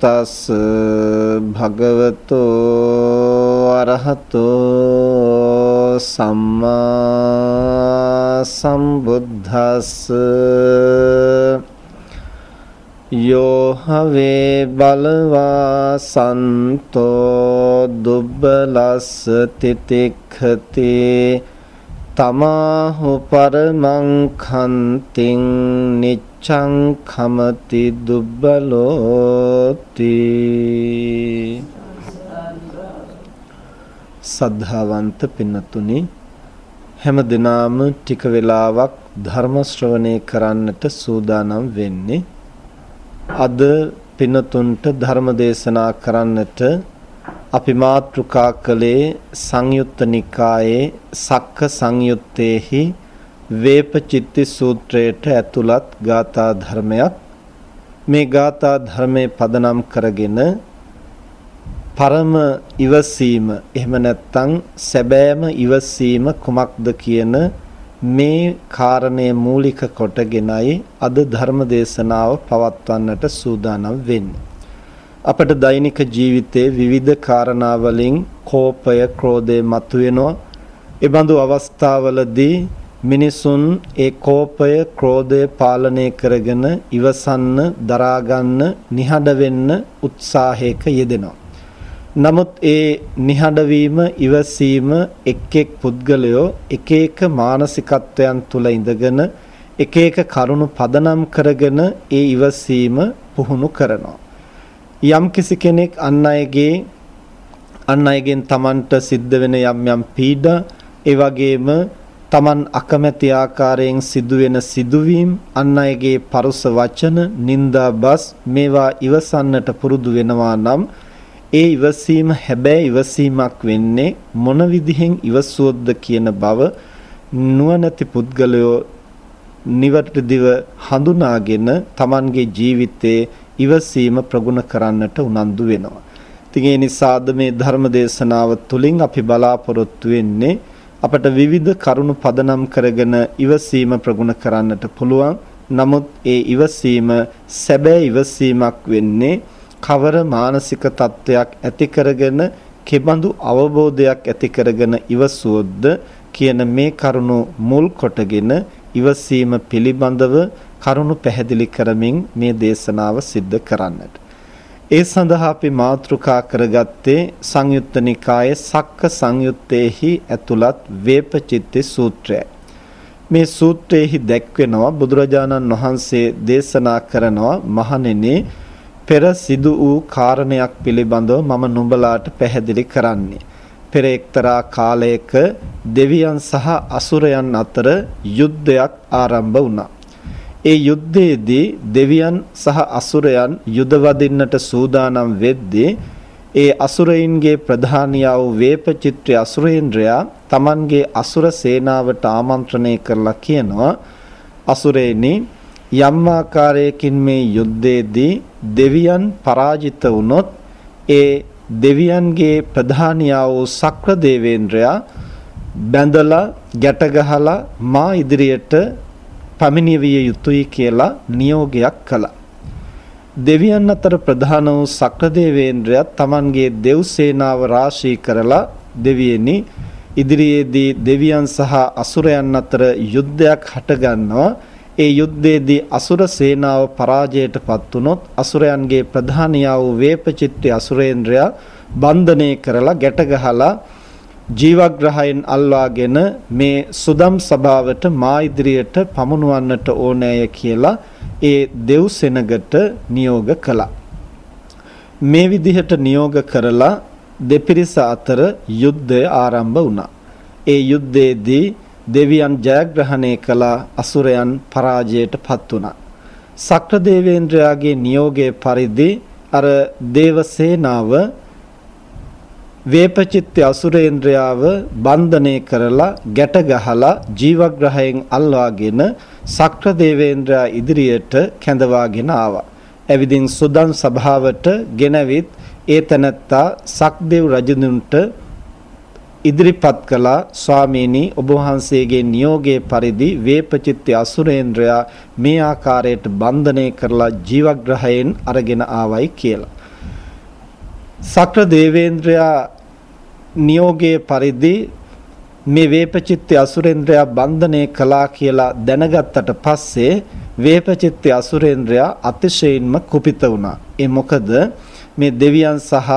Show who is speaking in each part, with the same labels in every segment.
Speaker 1: තස් භගවතෝ අරහතෝ සම්මා සම්බුද්දස්ස. යෝ හවේ බලවා සන්තෝ දුබ්බලස්ස තිතික්ඛති. තමාහු පරමං khන්තින් නිච්ඡං khමති දුබ්බලෝති. සද්ධාවන්ත පින්නතුනි හැම දිනාම ටික වෙලාවක් ධර්ම ශ්‍රවණය කරන්නට සූදානම් වෙන්නේ. අද පින්නතුන්ට ධර්ම දේශනා කරන්නට අපි මාතෘකා කළේ සංයුත්ත නිකායේ සක්ක සංයුත්තේහි වේපචිත්ති සූත්‍රයට ඇතුළත් ගාථා ධර්මයක් මේ ගාථා ධර්මයේ පදනම් කරගෙන පරම ඉවසීම එහෙම නැත්නම් සැබෑම ඉවසීම කුමක්ද කියන මේ කාරණය මූලික කොටගෙනයි අද ධර්ම දේශනාව පවත්වන්නට සූදානම් වෙන්නේ අපට දෛනික ජීවිතයේ විවිධ කාරණා වලින් කෝපය, ක්‍රෝධය මතුවෙනවා. ඒ බඳු අවස්ථාවලදී මිනිසුන් ඒ කෝපය, ක්‍රෝධය පාලනය කරගෙන ඉවසන්න, දරාගන්න, නිහඬ වෙන්න උත්සාහයක යෙදෙනවා. නමුත් ඒ නිහඬ වීම, ඉවසීම එක් එක් පුද්ගලයෝ එක එක මානසිකත්වයන් තුල ඉඳගෙන එක එක කරුණු පදනම් කරගෙන ඒ ඉවසීම පුහුණු කරනවා. යම්කිසි කෙනෙක් අන් අයගේ අන් අයගෙන් Tamanට සිද්ධ වෙන යම් යම් පීඩා ඒ වගේම Taman අකමැති ආකාරයෙන් සිදුවෙන සිදුවීම් අන් අයගේ පරුස වචන නිന്ദා බස් මේවා ඉවසන්නට පුරුදු වෙනවා නම් ඒ ඉවසීම හැබැයි ඉවසීමක් වෙන්නේ මොන විදිහෙන් ඉවසුවොත්ද කියන බව නුවණැති පුද්ගලයෝ නිවැරදිව හඳුනාගෙන Tamanගේ ජීවිතයේ ඉවසීම ප්‍රගුණ කරන්නට උනන්දු වෙනවා. ඉතින් ඒ නිසාද මේ ධර්ම දේශනාව තුළින් අපි බලාපොරොත්තු වෙන්නේ අපට විවිධ කරුණු පදනම් කරගෙන ඉවසීම ප්‍රගුණ කරන්නට පුළුවන්. නමුත් ඒ ඉවසීම සැබෑ ඉවසීමක් වෙන්නේ කවර මානසික තත්වයක් ඇති කරගෙන කෙබඳු අවබෝධයක් ඇති කරගෙන ඉවසුවොත්ද කියන මේ කරුණු මුල් කොටගෙන ඉවසීම පිළිබඳව කරුණු පැහැදිලි කරමින් මේ දේශනාව සිද්ධ කරන්නට. ඒ සඳහා අපි මාතෘකා කරගත්තේ සංයුත්ත නිකායේ සක්ක සංයුත්තේහි ඇතුළත් වේපචිත්ති සූත්‍රයයි. මේ සූත්‍රයේහි දැක්වෙනවා බුදුරජාණන් වහන්සේ දේශනා කරනවා මහණෙනි පෙර සිදු වූ කාරණයක් පිළිබඳව මම නුඹලාට පැහැදිලි කරන්නේ. පෙර එක්තරා කාලයක දෙවියන් සහ අසුරයන් අතර යුද්ධයක් ආරම්භ වුණා. ඒ යුද්ධයේදී දෙවියන් සහ අසුරයන් යුද වදින්නට සූදානම් වෙද්දී ඒ අසුරයින්ගේ ප්‍රධානියා වූ වේපචිත්‍ර අසුරේන්ද්‍රයා Tamanගේ අසුර සේනාවට ආමන්ත්‍රණය කරලා කියනවා අසුරේනි යම් ආකාරයකින් මේ යුද්ධයේදී දෙවියන් පරාජිත වුනොත් ඒ දෙවියන්ගේ ප්‍රධානියා වූ සක්‍ර දේවේන්ද්‍රයා බැඳලා ගැට ගහලා මා ඉදිරියට පමිණිවිය යුතුයි කියලා නියෝගයක් කළා. දෙවියන් අතර ප්‍රධාන වූ සක්‍රදේවේන්ද්‍රයා Tamanගේ දෙව් සේනාව රාශී කරලා දෙවියනි ඉදිරියේදී දෙවියන් සහ අසුරයන් අතර යුද්ධයක් හටගන්නවා ඒ යුද්ධයේදී අසුර සේනාව පරාජයටපත් වුනොත් අසුරයන්ගේ ප්‍රධානියා වූ වේපචිත්ති අසුරේන්ද්‍රයා බන්ධනය කරලා ගැට ගහලා ජීවග්‍රහයෙන් අල්වාගෙන මේ සුදම් සභාවට මා ඉදිරියට පමුණුවන්නට ඕනෑය කියලා ඒ දෙව් සෙනගට නියෝග කළා. මේ විදිහට නියෝග කරලා දෙපිරිස අතර යුද්ධය ආරම්භ වුණා. ඒ යුද්ධයේදී දෙවියන් ජයග්‍රහණය කළ අසුරයන් පරාජයට පත් වුණා. සක්‍ර දේවේන්ද්‍රයාගේ නියෝගයේ පරිදි අර දේව සේනාව වේපචිත්‍ය අසුරේන්ද්‍රයාව බන්ධනය කරලා ගැට ගහලා ජීවග්‍රහයෙන් අල්වාගෙන සක්‍ර දේවේන්ද්‍රයා ඉදිරියට කැඳවාගෙන ආවා. එවිදින් සුදන් සභාවට ගෙනවිත් ඒ තනත්තා සක්දෙව් රජුන්ට ඉදිරිපත් කළා ස්වාමීනි ඔබ වහන්සේගේ නියෝගයේ පරිදි වේපචිත්‍ය අසුරේන්ද්‍රයා මේ ආකාරයට බන්ධනය කරලා ජීවග්‍රහයෙන් අරගෙන ආවයි කියලා. සක්‍ර දේවේන්ද්‍රයා නියෝගයේ පරිදි මේ වේපචිත්‍ය අසුරේන්ද්‍රයා බන්ධනය කළා කියලා දැනගත්තට පස්සේ වේපචිත්‍ය අසුරේන්ද්‍රයා අතිශයින්ම කුපිත වුණා. ඒ මොකද මේ දෙවියන් සහ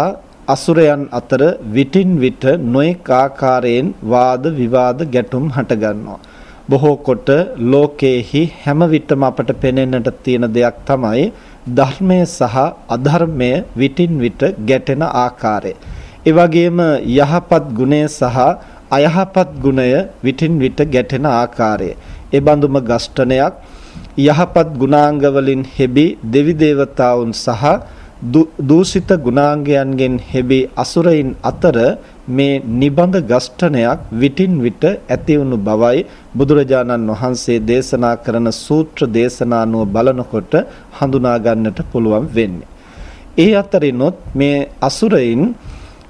Speaker 1: අසුරයන් අතර විටින් විට නොඑක ආකාරයෙන් වාද විවාද ගැටුම් හටගන්නවා. බොහෝ කොට ලෝකයේහි හැම විටම අපට පෙනෙන්නට තියෙන දෙයක් තමයි ධර්මය සහ අධර්මය විටින් විට ගැටෙන ආකාරය. ඒ වගේම යහපත් ගුණය සහ අයහපත් ගුණය විටින් විට ගැටෙන ආකාරය. ඒ බඳුම ගෂ්ඨනයක් යහපත් ගුණාංග වලින් හෙබි දෙවි දේවතාවුන් සහ දූෂිත ගුණාංගයන්ගෙන් හෙබි අසුරයින් අතර මේ නිබඳ ගෂ්ඨනයක් විටින් විට ඇති වුණු බවයි බුදුරජාණන් වහන්සේ දේශනා කරන සූත්‍ර දේශනානුව බලනකොට හඳුනා ගන්නට පුළුවන් වෙන්නේ. ඒ අතරිනොත් මේ අසුරයින්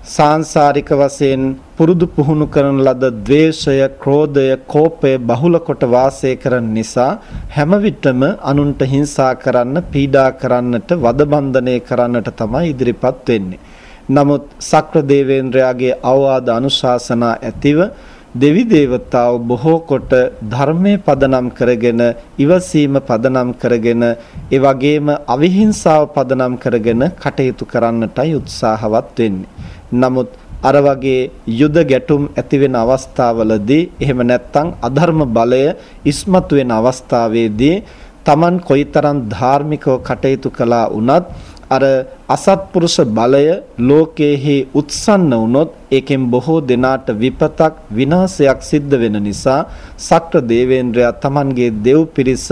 Speaker 1: සාංශාරික වශයෙන් පුරුදු පුහුණු කරන ලද ද්වේෂය, ක්‍රෝධය, කෝපය බහුල කොට වාසය කරන නිසා හැම විටම අනුන්ට හිංසා කරන්න, පීඩා කරන්නට, වදබන්ධනය කරන්නට තමයි ඉදිරිපත් වෙන්නේ. නමුත් සක්‍ර දේවේන්ද්‍රයාගේ අවවාද අනුශාසනා ඇතිව දෙවි දේවතාව බොහෝ කොට ධර්මයේ පදනම් කරගෙන ඉවසීම පදනම් කරගෙන ඒ වගේම අවිහිංසාව පදනම් කරගෙන කටයුතු කරන්නටයි උත්සාහවත් වෙන්නේ. නමුත් අර වගේ යුද ගැටුම් ඇති වෙන අවස්ථාවලදී එහෙම නැත්නම් අධර්ම බලය ඉස්මතු වෙන අවස්ථාවේදී Taman කොයිතරම් ධාර්මිකව කටයුතු කළා වුණත් අර අසත්පුරුෂ බලය ලෝකයේහි උත්සන්න වුණොත් ඒකෙන් බොහෝ දෙනාට විපතක් විනාශයක් සිද්ධ වෙන නිසා සක්‍ර දේවේන්ද්‍රයා Tamanගේ දෙව් පිරිස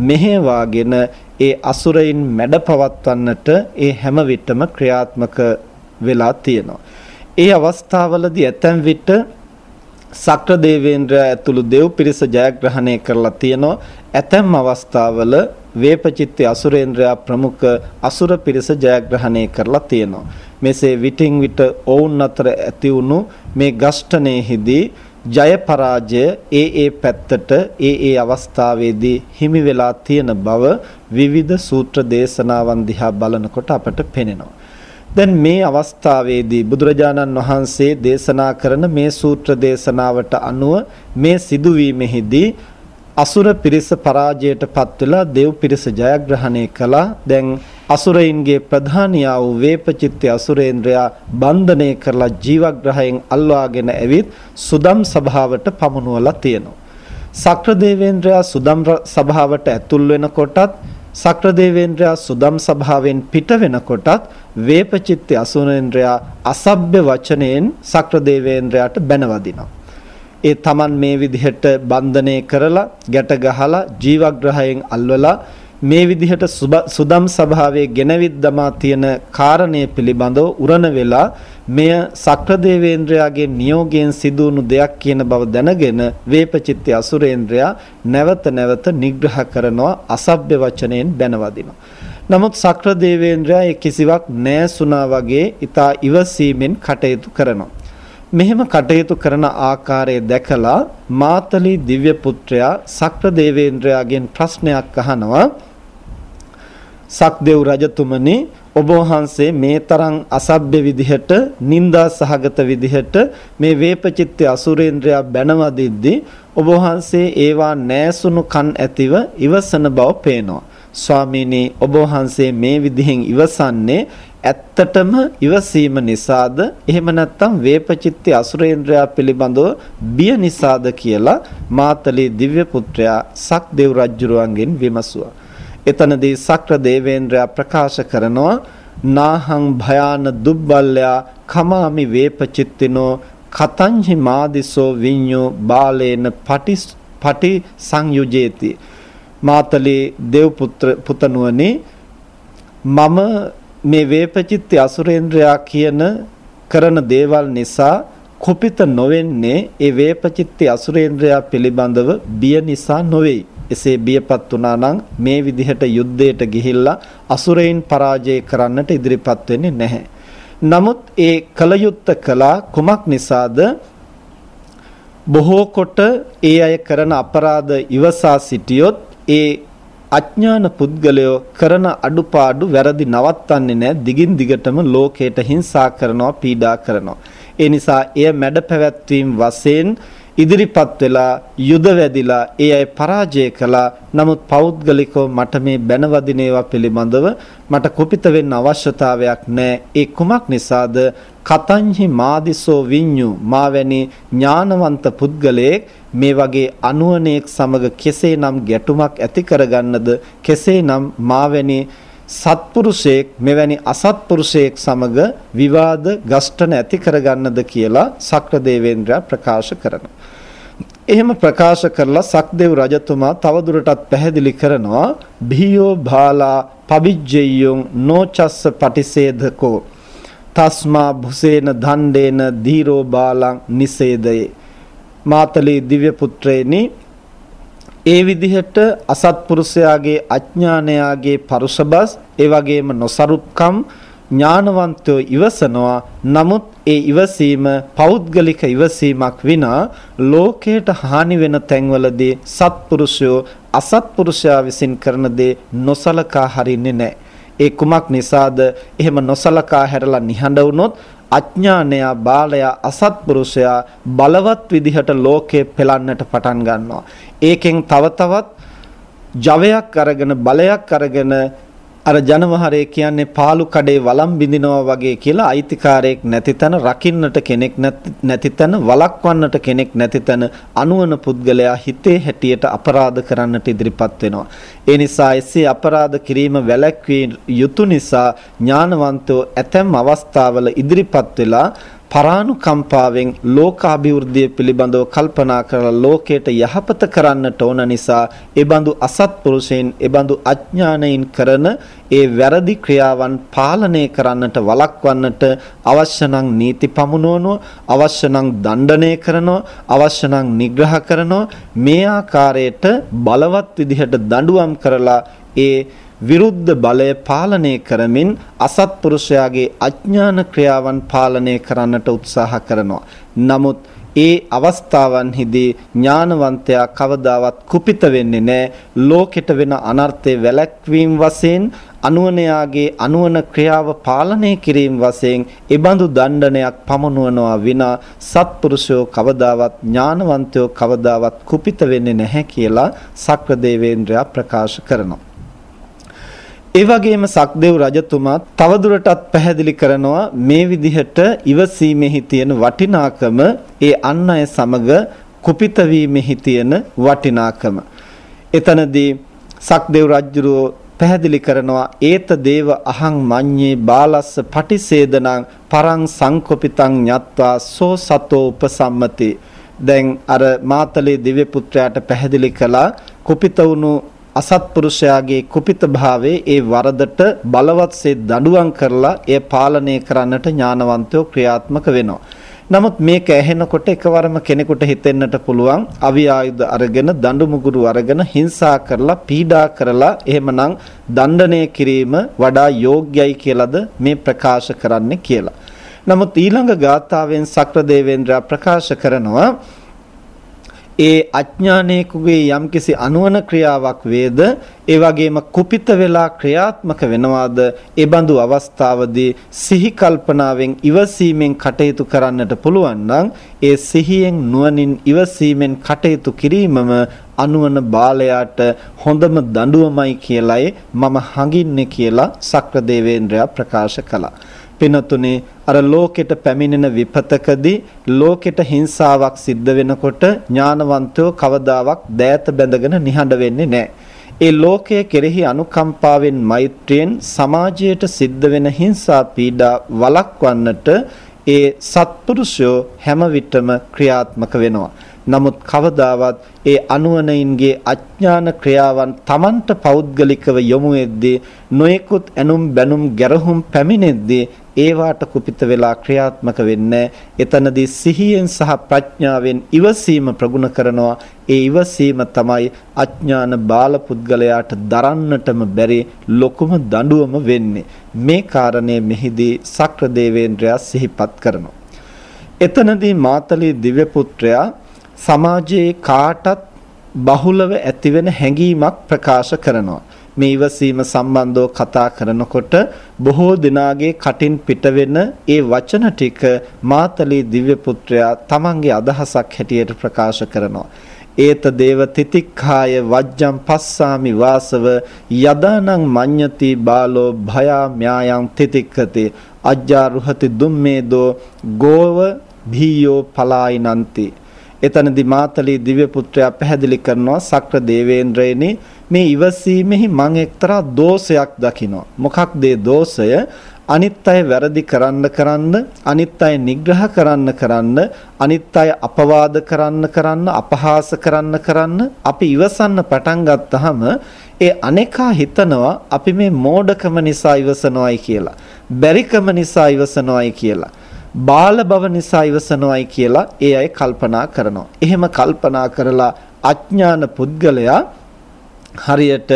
Speaker 1: මෙහෙවාගෙන ඒ අසුරයින් මැඩ පවත්වන්නට ඒ හැම විටම ක්‍රියාත්මක වෙලා තියෙනවා. ඒ අවස්ථාවලදී ඇතැම් විට සක්‍ර දේවේන්ද්‍රය ඇතුළු දෙව් පිරිස ජයග්‍රහණය කරලා තියෙනවා. ඇතැම් අවස්ථාවල වේපචිත්ති අසුරේන්ද්‍රයා ප්‍රමුඛ අසුර පිරිස ජයග්‍රහණය කරලා තියෙනවා. මෙසේ විටින් විට ඔවුන් අතර ඇති වුණු මේ ගෂ්ඨණයෙහිදී ජය පරාජය ඒ ඒ පැත්තට ඒ ඒ අවස්ථාවේදී හිමි වෙලා තියෙන බව විවිධ සූත්‍ර දේශනාවන් දිහා බලනකොට අපට පෙනෙනවා. දැන් මේ අවස්ථාවේදී බුදුරජාණන් වහන්සේ දේශනා කරන මේ සූත්‍ර දේශනාවට අනුව මේ සිදුවීමෙහිදී අසුර පිරිස පරාජයට පත් වෙලා දෙව් පිරිස ජයග්‍රහණය කළා. දැන් අසුරයින්ගේ ප්‍රධානියා වූ වේපචිත්‍ය අසුරේන්ද්‍රයා බන්ධනය කරලා ජීවග්‍රහයෙන් අල්වාගෙන ඇවිත් සුදම් සභාවට පමුණුවලා තියෙනවා. සක්‍ර දේවේන්ද්‍රයා සුදම් සභාවට ඇතුල් වෙනකොටත් සක්‍රදේවේන්ද්‍රයා සුදම් සභාවෙන් පිට වෙනකොටත් වේපචිත්ති අසුරේන්ද්‍රයා අසභ්‍ය වචනයෙන් සක්‍රදේවේන්ද්‍රයාට බැනවදිනවා. ඒ Taman මේ විදිහට බන්ධනය කරලා ගැට ගහලා ජීවග්‍රහයෙන් අල්වලා මේ විදිහට සුදම් සභාවේ ගෙනවිත් දමා තියෙන කාරණය පිළිබඳව උරණ වෙලා මෙය සක්‍රදේවේන්ද්‍රයාගේ නියෝගයෙන් සිදුවුණු දෙයක් කියන බව දැනගෙන වේපචිත්ති අසුරේන්ද්‍රයා නැවත නැවත නිග්‍රහ කරනවා අසභ්‍ය වචනයෙන් බැනවදිනවා නමුත් සක්‍ර දේවේන්ද්‍රයා ඒ කිසිවක් නැසුණා වගේ ඊතා ඉවසීමෙන් කටයුතු කරනවා. මෙහෙම කටයුතු කරන ආකාරය දැකලා මාතලී දිව්‍ය පුත්‍රයා සක්‍ර දේවේන්ද්‍රයාගෙන් ප්‍රශ්නයක් අහනවා සක්දෙව් රජතුමනි ඔබ වහන්සේ මේ තරම් අසභ්‍ය විදිහට නිന്ദා සහගත විදිහට මේ වේපචිත්‍ය අසුරේන්ද්‍රයා බැනවදිද්දී ඔබ වහන්සේ ඒවා නෑසුණු කන් ඇතිව ඉවසන බව පේනවා ස්වාමීනි ඔබ වහන්සේ මේ විදිහෙන් ඉවසන්නේ ඇත්තටම ඉවසීම නිසාද එහෙම නැත්නම් වේපචිත්ති අසුරේන්ද්‍රයා පිළිබඳව බිය නිසාද කියලා මාතලේ දිව්‍ය පුත්‍රයා සක්දේව් රජුරුවන්ගෙන් විමසුවා. එතනදී සක්‍ර දේවේන්ද්‍රයා ප්‍රකාශ කරනවා නාහං භයාන දුබ්බල්යා කමාමි වේපචිත්තිනෝ කතංහි මාදිසෝ විඤ්ඤෝ බාලේන පටි පටි සංයුජේති මාතලේ දේව් පුත්‍ර පුතණුවනි මම මේ වේපචිත්ති අසුරේන්ද්‍රයා කියන කරන දේවල් නිසා කුපිත නොවෙන්නේ ඒ වේපචිත්ති අසුරේන්ද්‍රයා පිළිබඳව බිය නිසා නොවේයි. එසේ බියපත් වුණා නම් මේ විදිහට යුද්ධයට ගිහිල්ලා අසුරයින් පරාජය කරන්නට ඉදිරිපත් වෙන්නේ නැහැ. නමුත් ඒ කලයුත්ත කළා කුමක් නිසාද? බොහෝ කොට ඒ අය කරන අපරාධ ඉවසා සිටියොත් ඒ අඥාන පුද්ගලයෝ කරන අඩුපාඩු වැරදි නවත්තන්නේ නැහැ දිගින් දිගටම ලෝකයට හිංසා කරනවා පීඩා කරනවා ඒ නිසා එය මැඩ පැවැත්වීම වශයෙන් ඉදිරිපත් වෙලා යුද වැදිලා ඒ අය පරාජය කළා. නමුත් පෞද්ගලිකව මට මේ බැනවදින ඒවා පිළිබඳව මට කුපිත වෙන්න අවශ්‍යතාවයක් නැහැ. ඒ කුමක් නිසාද? කතංහි මාදිසෝ විඤ්ඤු මාවැනි ඥානවන්ත පුද්ගලයෙක් මේ වගේ අනුවණේක් සමග කෙසේනම් ගැටුමක් ඇති කරගන්නද කෙසේනම් මාවැනි සත්පුරුෂයෙක් මෙවැනි අසත්පුරුෂයෙක් සමග විවාද ගස්ඨන ඇති කරගන්නද කියලා සක්‍ර දේවේන්ද්‍රයා ප්‍රකාශ කරනවා. එහෙම ප්‍රකාශ කරලා සක්දේව් රජතුමා තවදුරටත් පැහැදිලි කරනවා භීයෝ භාලා පවිජ්ජෙය්‍යොං නොචස්ස පටිසේධකෝ තස්මා භුසේන දණ්ඩේන ධීරෝ බාලං නිසේදයේ මාතලී දිව්‍ය පුත්‍රයනි ඒ විදිහට අසත්පුරුෂයාගේ අඥානයාගේ පරුෂබස් ඒ වගේම නොසරුත්කම් ඥානවන්තයෝ ඉවසනවා නමුත් ඒ ඉවසීම පෞද්ගලික ඉවසීමක් විනා ලෝකයට හානි වෙන තැන්වලදී සත්පුරුෂයෝ අසත්පුරුෂයා විසින් කරන දේ නොසලකා හරින්නේ නැහැ. ඒ කුමක් නිසාද එහෙම නොසලකා හැරලා නිහඬ වුණොත් අඥානයා බාලයා අසත්පුරුෂයා බලවත් විදිහට ලෝකේ පෙලන්නට පටන් ගන්නවා. ඒකෙන් තව තවත් ජවයක් අරගෙන බලයක් අරගෙන අර ජනවහරේ කියන්නේ පාලු කඩේ වළම් බිඳිනවා වගේ කියලා අයිතිකාරයෙක් නැති තැන රකින්නට කෙනෙක් නැති තැන වළක්වන්නට කෙනෙක් නැති තැන අනුවන පුද්ගලයා හිතේ හැටියට අපරාධ කරන්නට ඉදිරිපත් වෙනවා. ඒ නිසා එසේ අපරාධ කිරීම වැළැක්විය යුතු නිසා ඥානවන්තෝ ඇතැම් අවස්ථාවල ඉදිරිපත් වෙලා පරානුකම්පාවෙන් ලෝකාභිවෘද්ධිය පිළිබඳව කල්පනා කරලා ලෝකයට යහපත කරන්නට ඕන නිසා ඒ බඳු අසත්පුරුෂයන් ඒ බඳු අඥානයින් කරන ඒ වැරදි ක්‍රියාවන් පාලනය කරන්නට වළක්වන්නට අවශ්‍ය නම් නීති පමුණුවනවා අවශ්‍ය නම් දණ්ඩනය කරනවා අවශ්‍ය නම් නිග්‍රහ කරනවා මේ ආකාරයට බලවත් විදිහට දඬුවම් කරලා ඒ විරුද්ධ බලය පාලනය කරමින් අසත්පුරුෂයාගේ අඥාන ක්‍රියාවන් පාලනය කරන්නට උත්සාහ කරනවා. නමුත් ඒ අවස්ථාවන්හිදී ඥානවන්තයා කවදාවත් කුපිත වෙන්නේ නැහැ. ලෝකෙට වෙන අනර්ථය වැළැක්වීම වශයෙන් අනුවනයාගේ අනුවන ක්‍රියාව පාලනය කිරීම වශයෙන් ඒබඳු දණ්ඩනයක් පමනුවනවා විනා සත්පුරුෂයෝ කවදාවත් ඥානවන්තයෝ කවදාවත් කුපිත වෙන්නේ නැහැ කියලා සක්‍රදේවේන්ද්‍රයා ප්‍රකාශ කරනවා. ඒ වගේම සක්දෙව් රජතුමා තවදුරටත් පැහැදිලි කරනවා මේ විදිහට ඉවසීමෙහි තියෙන වටිනාකම ඒ අන් අය සමග කුපිත වීමෙහි තියෙන වටිනාකම. එතනදී සක්දෙව් රජුරෝ පැහැදිලි කරනවා ඒත දේව අහං මඤ්ඤේ බාලස්ස පටිසේදනං පරං සංකොපිතං ඤත්වා සෝ සතෝ උපසම්මති දැන් අර මාතලේ දිව්‍ය පුත්‍රයාට පැහැදිලි කළා කුපිත වුණු අසත්පුරුෂයාගේ කුපිත භාවයේ ඒ වරදට බලවත්සේ දඬුවම් කරලා එය පාලනය කරන්නට ඥානවන්තයෝ ක්‍රියාත්මක වෙනවා. නමුත් මේක ඇහෙනකොට එකවරම කෙනෙකුට හිතෙන්නට පුළුවන් අවි ආයුධ අරගෙන දඬු මුගුරු අරගෙන හිංසා කරලා පීඩා කරලා එහෙමනම් දණ්ඩනය කිරීම වඩා යෝග්‍යයි කියලාද මේ ප්‍රකාශ කරන්නේ කියලා. නමුත් ඊළඟ ගාථාවෙන් සක්‍ර දේවේන්ද්‍රයා ප්‍රකාශ කරනවා ඒ අඥානයේකුගේ යම්කිසි අනුවන ක්‍රියාවක් වේද ඒ වගේම කුපිත වෙලා ක්‍රියාත්මක වෙනවාද ඒ බඳු අවස්ථාවදී සිහි කල්පනාවෙන් ඉවසීමෙන් කටයුතු කරන්නට පුළුවන් නම් ඒ සිහියෙන් නුවණින් ඉවසීමෙන් කටයුතු කිරීමම අනුවන බාලයාට හොඳම දඬුවමයි කියලයි මම හඟින්නේ කියලා සක්‍ර දේවේන්ද්‍රයා ප්‍රකාශ කළා. පිනතුනේ අර ලෝකෙට පැමිණෙන විපතකදී ලෝකෙට හිංසාවක් සිද්ධ වෙනකොට ඥානවන්තයෝ කවදාවත් දෑත බැඳගෙන නිහඬ වෙන්නේ නැහැ. ඒ ලෝකයේ කෙරෙහි අනුකම්පාවෙන් මෛත්‍රියෙන් සමාජයට සිද්ධ වෙන හිංසා පීඩා වළක්වන්නට ඒ සත්පුරුෂයෝ හැම විටම ක්‍රියාත්මක වෙනවා. නමුත් කවදාවත් ඒ අනුවණයින්ගේ අඥාන ක්‍රියාවන් Tamanට පෞද්ගලිකව යොමු වෙද්දී නොයෙකුත් ඇනුම් බැනුම් ගැරහුම් පැමිණෙද්දී ඒවාට කුපිත වෙලා ක්‍රියාත්මක වෙන්නේ එතනදී සිහියෙන් සහ ප්‍රඥාවෙන් ඉවසීම ප්‍රගුණ කරනවා. ඒ ඉවසීම තමයි අඥාන බාල පුද්ගලයාට දරන්නටම බැරි ලොකුම දඬුවම වෙන්නේ. මේ කාරණේ මෙහිදී සක්‍ර දේවේන්ද්‍රයා සිහිපත් කරනවා. එතනදී මාතලී දිව්‍ය පුත්‍රයා සමාජයේ කාටත් බහුලව ඇතිවෙන හැඟීමක් ප්‍රකාශ කරනවා. මේ ඉවසීම සම්බන්ධව කතා කරනකොට බොහෝ දිනාගේ කටින් පිටවෙන ඒ වචන ටික මාතලී දිව්‍ය පුත්‍රයා තමන්ගේ අදහසක් හැටියට ප්‍රකාශ කරනවා. ඒත දේව තිතික්ඛාය වජ්ජම් පස්සාමි වාසව යදානං මඤ්ඤති බාලෝ භයා ම්‍යායන් තිතික්ඛති අජ්ජාරුහති දුම්මේදෝ ගෝව භීයෝ පලායිනන්ති එතනදී මාතලී දිව්‍ය පුත්‍රයා පැහැදිලි කරනවා සක්‍ර දේවේන්ද්‍රයනි මේ ඉවසීමෙහි මං එක්තරා දෝෂයක් දකිනවා. මොකක්ද ඒ දෝෂය? අනිත් අය වැරදි කරන්න කරන්න අනිත් අය නිග්‍රහ කරන්න කරන්න අනිත් අය අපවාද කරන්න කරන්න අපහාස කරන්න කරන්න අපි ඉවසන්න පටන් ගත්තාම ඒ අනේකා හිතනවා අපි මේ මෝඩකම නිසා ඉවසනවායි කියලා බැරිකම නිසා ඉවසනවායි කියලා බාල බව නිසා ඉවසනවායි කියලා ඒ අය කල්පනා කරනවා. එහෙම කල්පනා කරලා අඥාන පුද්ගලයා හරියට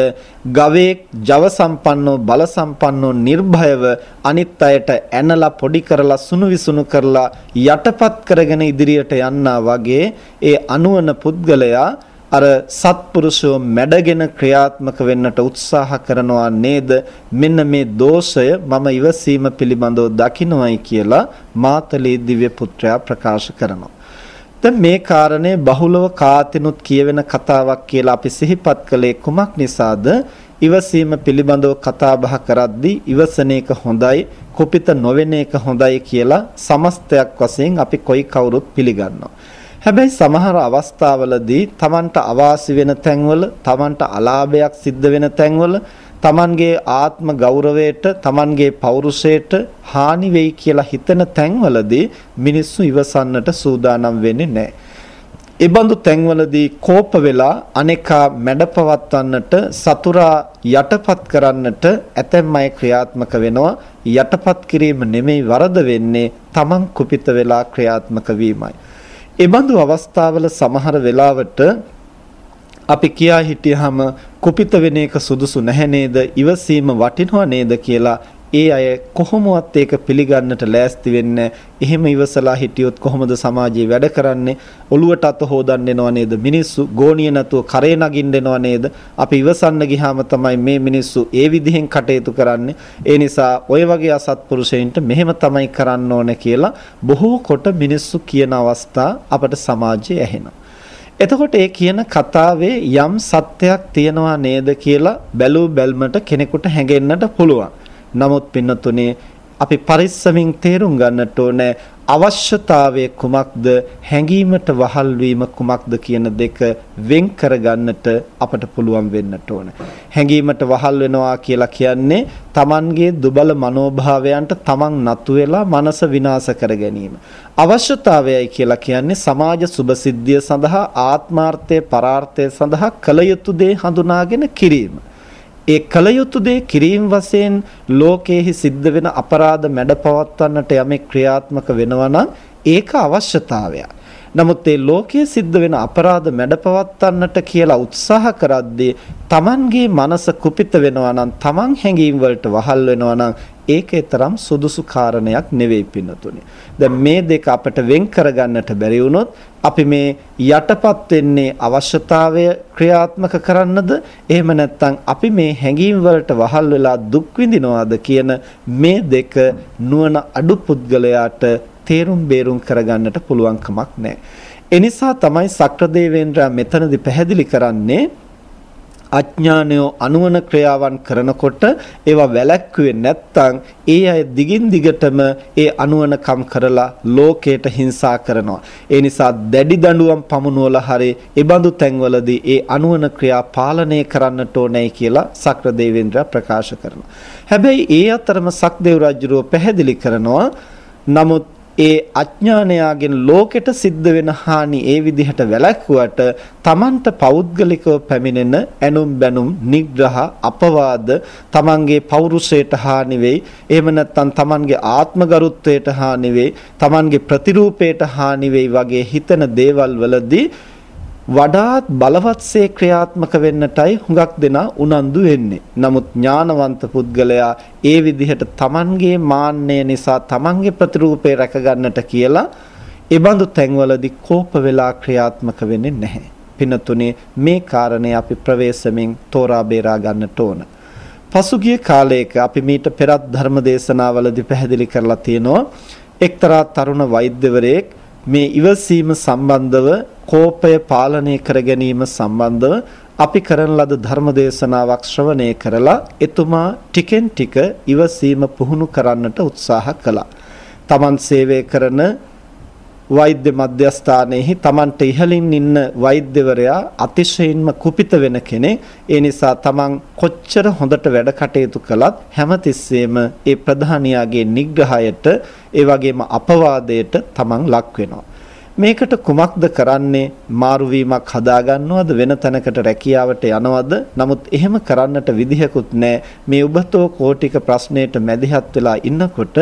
Speaker 1: ගවයෙක් ජව සම්පන්නෝ බල සම්පන්නෝ නිර්භයව අනිත් අයට ඇනලා පොඩි කරලා සුණු විසුණු කරලා යටපත් කරගෙන ඉදිරියට යන්නා වගේ ඒ අනුවන පුද්ගලයා අර සත්පුරුෂෝ මැඩගෙන ක්‍රියාත්මක වෙන්නට උත්සාහ කරනවා නේද? මෙන්න මේ දෝෂය මම ඉවසීම පිළිබඳව දකින්නයි කියලා මාතලේ දිව්‍ය පුත්‍රයා ප්‍රකාශ කරනවා. දැන් මේ කාරණේ බහුලව කාතිනුත් කියවෙන කතාවක් කියලා අපි සිහිපත් කළේ කුමක් නිසාද? ඉවසීම පිළිබඳව කතා බහ කරද්දී ඉවසන එක හොඳයි කුපිත නොවන එක හොඳයි කියලා සමස්තයක් වශයෙන් අපි කොයි කවුරුත් පිළිගන්නවා. හැබැයි සමහර අවස්ථාවලදී Tamanට අවාසි වෙන තැන්වල Tamanට අලාභයක් සිද්ධ වෙන තැන්වල Tamanගේ ආත්ම ගෞරවයට Tamanගේ පෞරුෂයට හානි වෙයි කියලා හිතන තැන්වලදී මිනිස්සු ඉවසන්නට සූදානම් වෙන්නේ නැහැ. ඒබඳු තැන්වලදී කෝප වෙලා අනේකා මැඩපවත්වන්නට සතුරා යටපත් කරන්නට ඇතැම් අය ක්‍රියාත්මක වෙනවා යටපත් කිරීම නෙමෙයි වරද වෙන්නේ Taman කුපිත වෙලා ක්‍රියාත්මක වීමයි. එබඳු අවස්ථාවල සමහර වෙලාවට අපි කියා හිටියහම කුපිත වෙන එක සුදුසු නැහැ නේද? ඉවසීම වටිනවා නේද කියලා ඒ අය කොහොමවත් ඒක පිළිගන්නට ලෑස්ති වෙන්නේ එහෙම ඉවසලා හිටියොත් කොහොමද සමාජයේ වැඩ කරන්නේ? ඔළුවට අත හොදන්න එනවා නේද? මිනිස්සු ගෝණිය නැතුව කරේ නගින්න එනවා නේද? අපි ඉවසන්න ගියාම තමයි මේ මිනිස්සු ඒ විදිහෙන් කටයුතු කරන්නේ. ඒ නිසා ඔය වගේ අසත්පුරුෂයින්ට මෙහෙම තමයි කරන්න ඕනේ කියලා බොහෝ කොට මිනිස්සු කියන අවස්ථා අපට සමාජයේ ඇහෙනවා. එතකොට ඒ කියන කතාවේ යම් සත්‍යයක් තියනවා නේද කියලා බැලූ බැල්මට කෙනෙකුට හැඟෙන්නට පුළුවන්. නමුත් පින්නතුනේ අපි පරිස්සමින් තේරුම් ගන්නට ඕනේ අවශ්‍යතාවය කුමක්ද හැඟීමට වහල් වීම කුමක්ද කියන දෙක වෙන් කරගන්නට අපට පුළුවන් වෙන්නට ඕන. හැඟීමට වහල් වෙනවා කියලා කියන්නේ Tamanගේ දුබල මනෝභාවයන්ට Taman නතු වෙලා මනස විනාශ කර ගැනීම. අවශ්‍යතාවයයි කියලා කියන්නේ සමාජ සුභසිද්ධිය සඳහා ආත්මාර්ථය පරාර්ථය සඳහා කල යුතු දේ හඳුනාගෙන කිරීම. ඒ කල යුතු දේ කිරීම වශයෙන් ලෝකයේහි සිද්ධ වෙන අපරාධ මැඩ පවත්වන්නට යමෙක් ක්‍රියාත්මක වෙනවා නම් ඒක අවශ්‍යතාවයක්. නමුත් ඒ ලෝකයේ සිද්ධ වෙන අපරාධ මැඩපවත්තන්නට කියලා උත්සාහ කරද්දී Tamanගේ මනස කුපිත වෙනවා නම් Taman හැඟීම් වලට වහල් වෙනවා නම් ඒකේ තරම් සුදුසු කාරණයක් නෙවෙයි පින්නතුනි. දැන් මේ දෙක අපිට වෙන් කරගන්නට බැරි වුණොත් අපි මේ යටපත් වෙන්නේ අවශ්‍යතාවය ක්‍රියාත්මක කරන්නද එහෙම නැත්නම් අපි මේ හැඟීම් වලට වහල් වෙලා දුක් විඳිනවාද කියන මේ දෙක නුවණ අඩු පුද්ගලයාට තේරුම් බේරුම් කරගන්නට පුළුවන් කමක් නැහැ. එනිසා තමයි සක්‍රදේවේන්ද්‍රයා මෙතනදී පැහැදිලි කරන්නේ අඥානය අනුවන ක්‍රියාවන් කරනකොට ඒවා වැළැක්ුවේ නැත්නම් ඒ අය දිගින් දිගටම ඒ අනුවනකම් කරලා ලෝකයට හිංසා කරනවා. ඒ නිසා දැඩි දඬුවම් පමුණුවලා හරි ඒ බඳු තැන්වලදී ඒ අනුවන ක්‍රියා පාලනය කරන්නට ඕනේ කියලා සක්‍රදේවේන්ද්‍රයා ප්‍රකාශ කරනවා. හැබැයි ඒ අතරම සක්දේව රජුරෝ පැහැදිලි කරනවා නමුත් ඒ අඥානයාගෙන් ලෝකෙට සිද්ධ වෙන හානි ඒ විදිහට වැළැක්වුවට තමන්ට පෞද්ගලිකව පැමිණෙන ඇනුම් බැනුම් නිග්‍රහ අපවාද තමන්ගේ පෞරුෂයට හානි වෙයි. එහෙම නැත්නම් තමන්ගේ ආත්මගරුත්වයට හානි වෙයි. තමන්ගේ ප්‍රතිරූපයට හානි වෙයි වගේ හිතන දේවල් වලදී වඩාත් බලවත්සේ ක්‍රියාත්මක වෙන්නටයි හුඟක් දෙනා උනන්දු වෙන්නේ. නමුත් ඥානවන්ත පුද්ගලයා ඒ විදිහට Tamanගේ මාන්නය නිසා Tamanගේ ප්‍රතිරූපේ රැකගන්නට කියලා ඒබඳු තැන්වලදී කෝප වෙලා ක්‍රියාත්මක වෙන්නේ නැහැ. පින්නතුනේ මේ කාරණේ අපි ප්‍රවේශමෙන් තෝරා බේරා ගන්නට ඕන. පසුගිය කාලයක අපි මීට පෙරත් ධර්ම දේශනාවලදී පැහැදිලි කරලා තියෙනවා එක්තරා තරුණ වෛද්‍යවරයෙක් මේ ඉවසීම සම්බන්ධව කෝපය පාලනය කර ගැනීම සම්බන්ධව අපි කරන ලද ධර්ම දේශනාවක් ශ්‍රවණය කරලා එතුමා ටිකෙන් ටික ඉවසීම පුහුණු කරන්නට උත්සාහ කළා. තමන් සේවය කරන වෛද්‍ය මධ්‍යස්ථානයේහි Tamanට ඉහළින් ඉන්න වෛද්‍යවරයා අතිශයින්ම කුපිත වෙන කෙනෙක්. ඒ නිසා Taman කොච්චර හොඳට වැඩ කටයුතු කළත් හැමතිස්සෙම ඒ ප්‍රධානියාගේ නිග්‍රහයට ඒ වගේම අපවාදයට Taman ලක් වෙනවා. මේකට කුමක්ද කරන්නේ? මාරු වීමක් හදාගන්නවද? වෙන තැනකට රැකියාවට යනවද? නමුත් එහෙම කරන්නට විදිහකුත් නැහැ මේ උබතෝ කෝටික ප්‍රශ්නයට මැදිහත් වෙලා ඉන්නකොට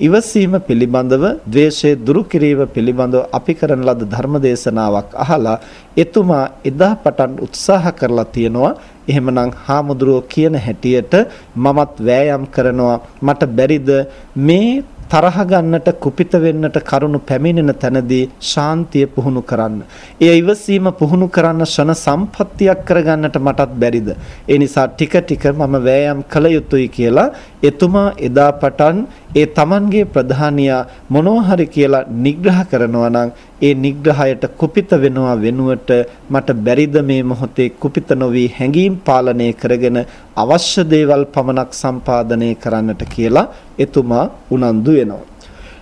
Speaker 1: ඉවසීම පිළිබඳව ද්වේෂය දුරු කිරීම පිළිබඳව අපි කරන ලද ධර්මදේශනාවක් අහලා එතුමා එදා පටන් උත්සාහ කරලා තියෙනවා. එහෙමනම් හාමුදුරුවෝ කියන හැටියට මමත් වෑයම් කරනවා. මට බැරිද? මේ තරහ ගන්නට කුපිත වෙන්නට කරුණු පැමිණෙන තැනදී ශාන්තිය පුහුණු කරන්න. ඒ ඉවසීම පුහුණු කරන්න ෂණ සම්පත්තියක් කරගන්නට මටත් බැරිද? ඒ නිසා ටික ටික මම වෑයම් කළ යුතුයි කියලා එතුමා එදා පටන් ඒ Tamanගේ ප්‍රධානියා මොනවා හරි කියලා නිග්‍රහ කරනවා නම් ඒ නිග්‍රහයට කුපිත වෙනවා වෙනුවට මට බැරිද මේ මොහොතේ කුපිත නොවි හැඟීම් පාලනය කරගෙන අවශ්‍ය දේවල් පමණක් සම්පාදනය කරන්නට කියලා එතුමා උනන්දු වෙනවා.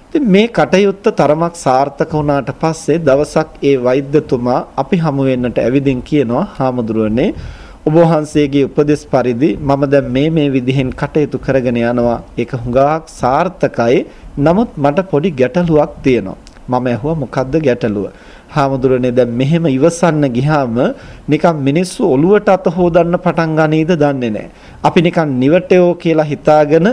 Speaker 1: ඉතින් මේ කටයුත්ත තරමක් සාර්ථක වුණාට පස්සේ දවසක් ඒ වෛද්‍යතුමා අපි හමු වෙන්නට ඇවිදින් කියනවා හාමුදුරුවනේ ඔබ වහන්සේගේ උපදෙස් පරිදි මම දැන් මේ මේ විදිහෙන් කටයුතු කරගෙන යනවා. ඒක හුඟක් සාර්ථකයි. නමුත් මට පොඩි ගැටලුවක් තියෙනවා. මම ඇහුවා මොකද්ද ගැටලුව? හාමුදුරනේ දැන් මෙහෙම ඉවසන්න ගියාම නිකන් මිනිස්සු ඔලුවට අත හොදන්න පටන් ගනීද දන්නේ නැහැ. අපි නිකන් නිවටයෝ කියලා හිතාගෙන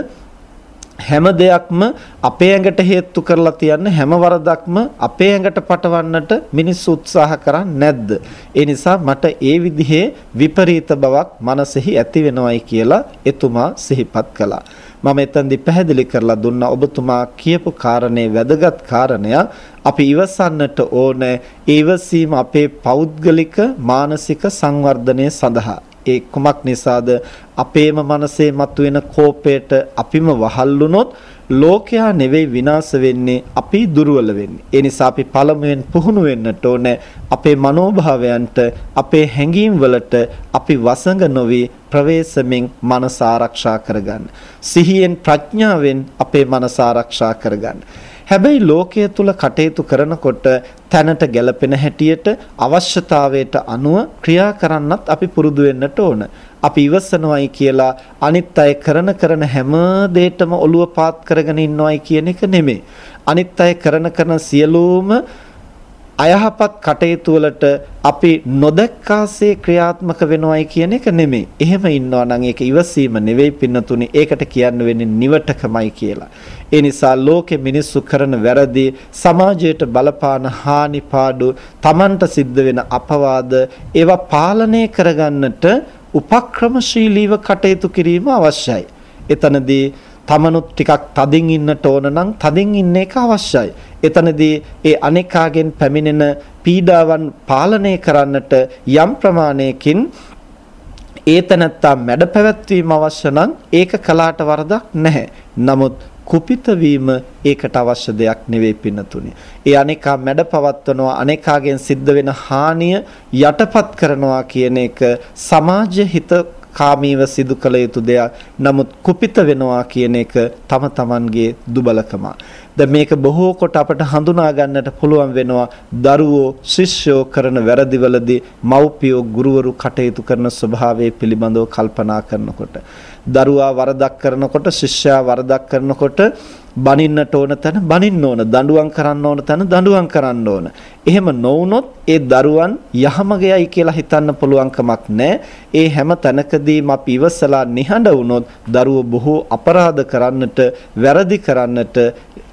Speaker 1: හැම දෙයක්ම අපේ ඇඟට හේතු කරලා තියන්න හැම වරදක්ම අපේ ඇඟට පටවන්නට මිනිස්සු උත්සාහ කරන්නේ නැද්ද? ඒ නිසා මට ඒ විදිහේ විපරීත බවක් මනසෙහි ඇති වෙනවයි කියලා එතුමා සිහිපත් කළා. මම එතෙන්දි පැහැදිලි කරලා දුන්නා ඔබතුමා කියපු කාරණේ වැදගත් කාරණයක්. අපි ඉවසන්නට ඕනේ ඒ ඉවසීම අපේ පෞද්ගලික මානසික සංවර්ධනය සඳහා. ඒ කුමක් නිසාද අපේම මනසේ මතුවෙන කෝපයට අපිම වහල් වුණොත් ලෝකයා නෙවෙයි විනාශ වෙන්නේ අපි දුර්වල වෙන්නේ. ඒ නිසා අපි පළමුවෙන් පුහුණු වෙන්නට ඕනේ අපේ මනෝභාවයන්ට අපේ හැඟීම් වලට අපි වසඟ නොවි ප්‍රවේශමෙන් මනස ආරක්ෂා කරගන්න. සිහියෙන් ප්‍රඥාවෙන් අපේ මනස ආරක්ෂා කරගන්න. හැබැයි ලෝකයේ තුල කටයුතු කරනකොට තැනට ගැලපෙන හැටියට අවශ්‍යතාවයට අනුව ක්‍රියා කරන්නත් අපි පුරුදු වෙන්නට ඕන. අපි ඉවසනවයි කියලා අනිත් අය කරන කරන හැම දෙයකම ඔළුව පාත් කරගෙන ඉන්නවයි කියන එක නෙමෙයි. අනිත් අය කරන කරන සියලුම අයහපත් කටයුතු වලට අපි නොදැක්කාසේ ක්‍රියාත්මක වෙනවයි කියන එක නෙමෙයි. එහෙම ඉන්නවා නම් ඒක ඉවසීම නෙවෙයි පින්නතුනි. ඒකට කියන්න වෙන්නේ නිවටකමයි කියලා. ඒ නිසා ලෝකෙ මිනිස්සු කරන වැරදි සමාජයට බලපාන හානි පාඩු Tamanට සිද්ධ වෙන අපවාද ඒවා පාලනය කරගන්නට උපක්‍රමශීලීව කටයුතු කිරීම අවශ්‍යයි. එතනදී තමනුත් ටිකක් තදින් ඉන්නට ඕන නම් තදින් ඉන්න එක අවශ්‍යයි. එතනදී ඒ අනේකාගෙන් පැමිණෙන පීඩාවන් පාලනය කරන්නට යම් ප්‍රමාණයකින් ඒතනත්තා මැඩ පැවැත්වීම අවශ්‍ය නම් ඒක කලාට වරදක් නැහැ. නමුත් කුපිත වීම ඒකට අවශ්‍ය දෙයක් නෙවෙයි පින්නතුනේ. ඒ අනේකා මැඩ පවත්වනවා අනේකාගෙන් සිද්ධ වෙන හානිය යටපත් කරනවා කියන එක සමාජ හිත කාමීව සිදු කළ යුතු දෙයක්. නමුත් කුපිත වෙනවා කියන එක තම තමන්ගේ දුබලකම. දැන් මේක බොහෝ කොට අපට හඳුනා ගන්නට පුළුවන් වෙනවා දරුවෝ ශිෂ්‍යෝ කරන වැරදිවලදී මව්පියෝ ගුරුවරු කටයුතු කරන ස්වභාවය පිළිබඳව කල්පනා කරනකොට දරුවා වරදක් කරනකොට ශිෂ්‍යයා වරදක් කරනකොට බනින්නට ඕන තැන බනින්න ඕන දඬුවම් කරන්න ඕන තැන දඬුවම් කරන්න ඕන. එහෙම නොවුනොත් ඒ දරුවන් යහමගයයි කියලා හිතන්න පුළුවන් කමක් නැහැ. ඒ හැම තැනකදීම අපි ඉවසලා නිහඬ වුණොත් දරුවෝ බොහෝ අපරාධ කරන්නට, වැරදි කරන්නට,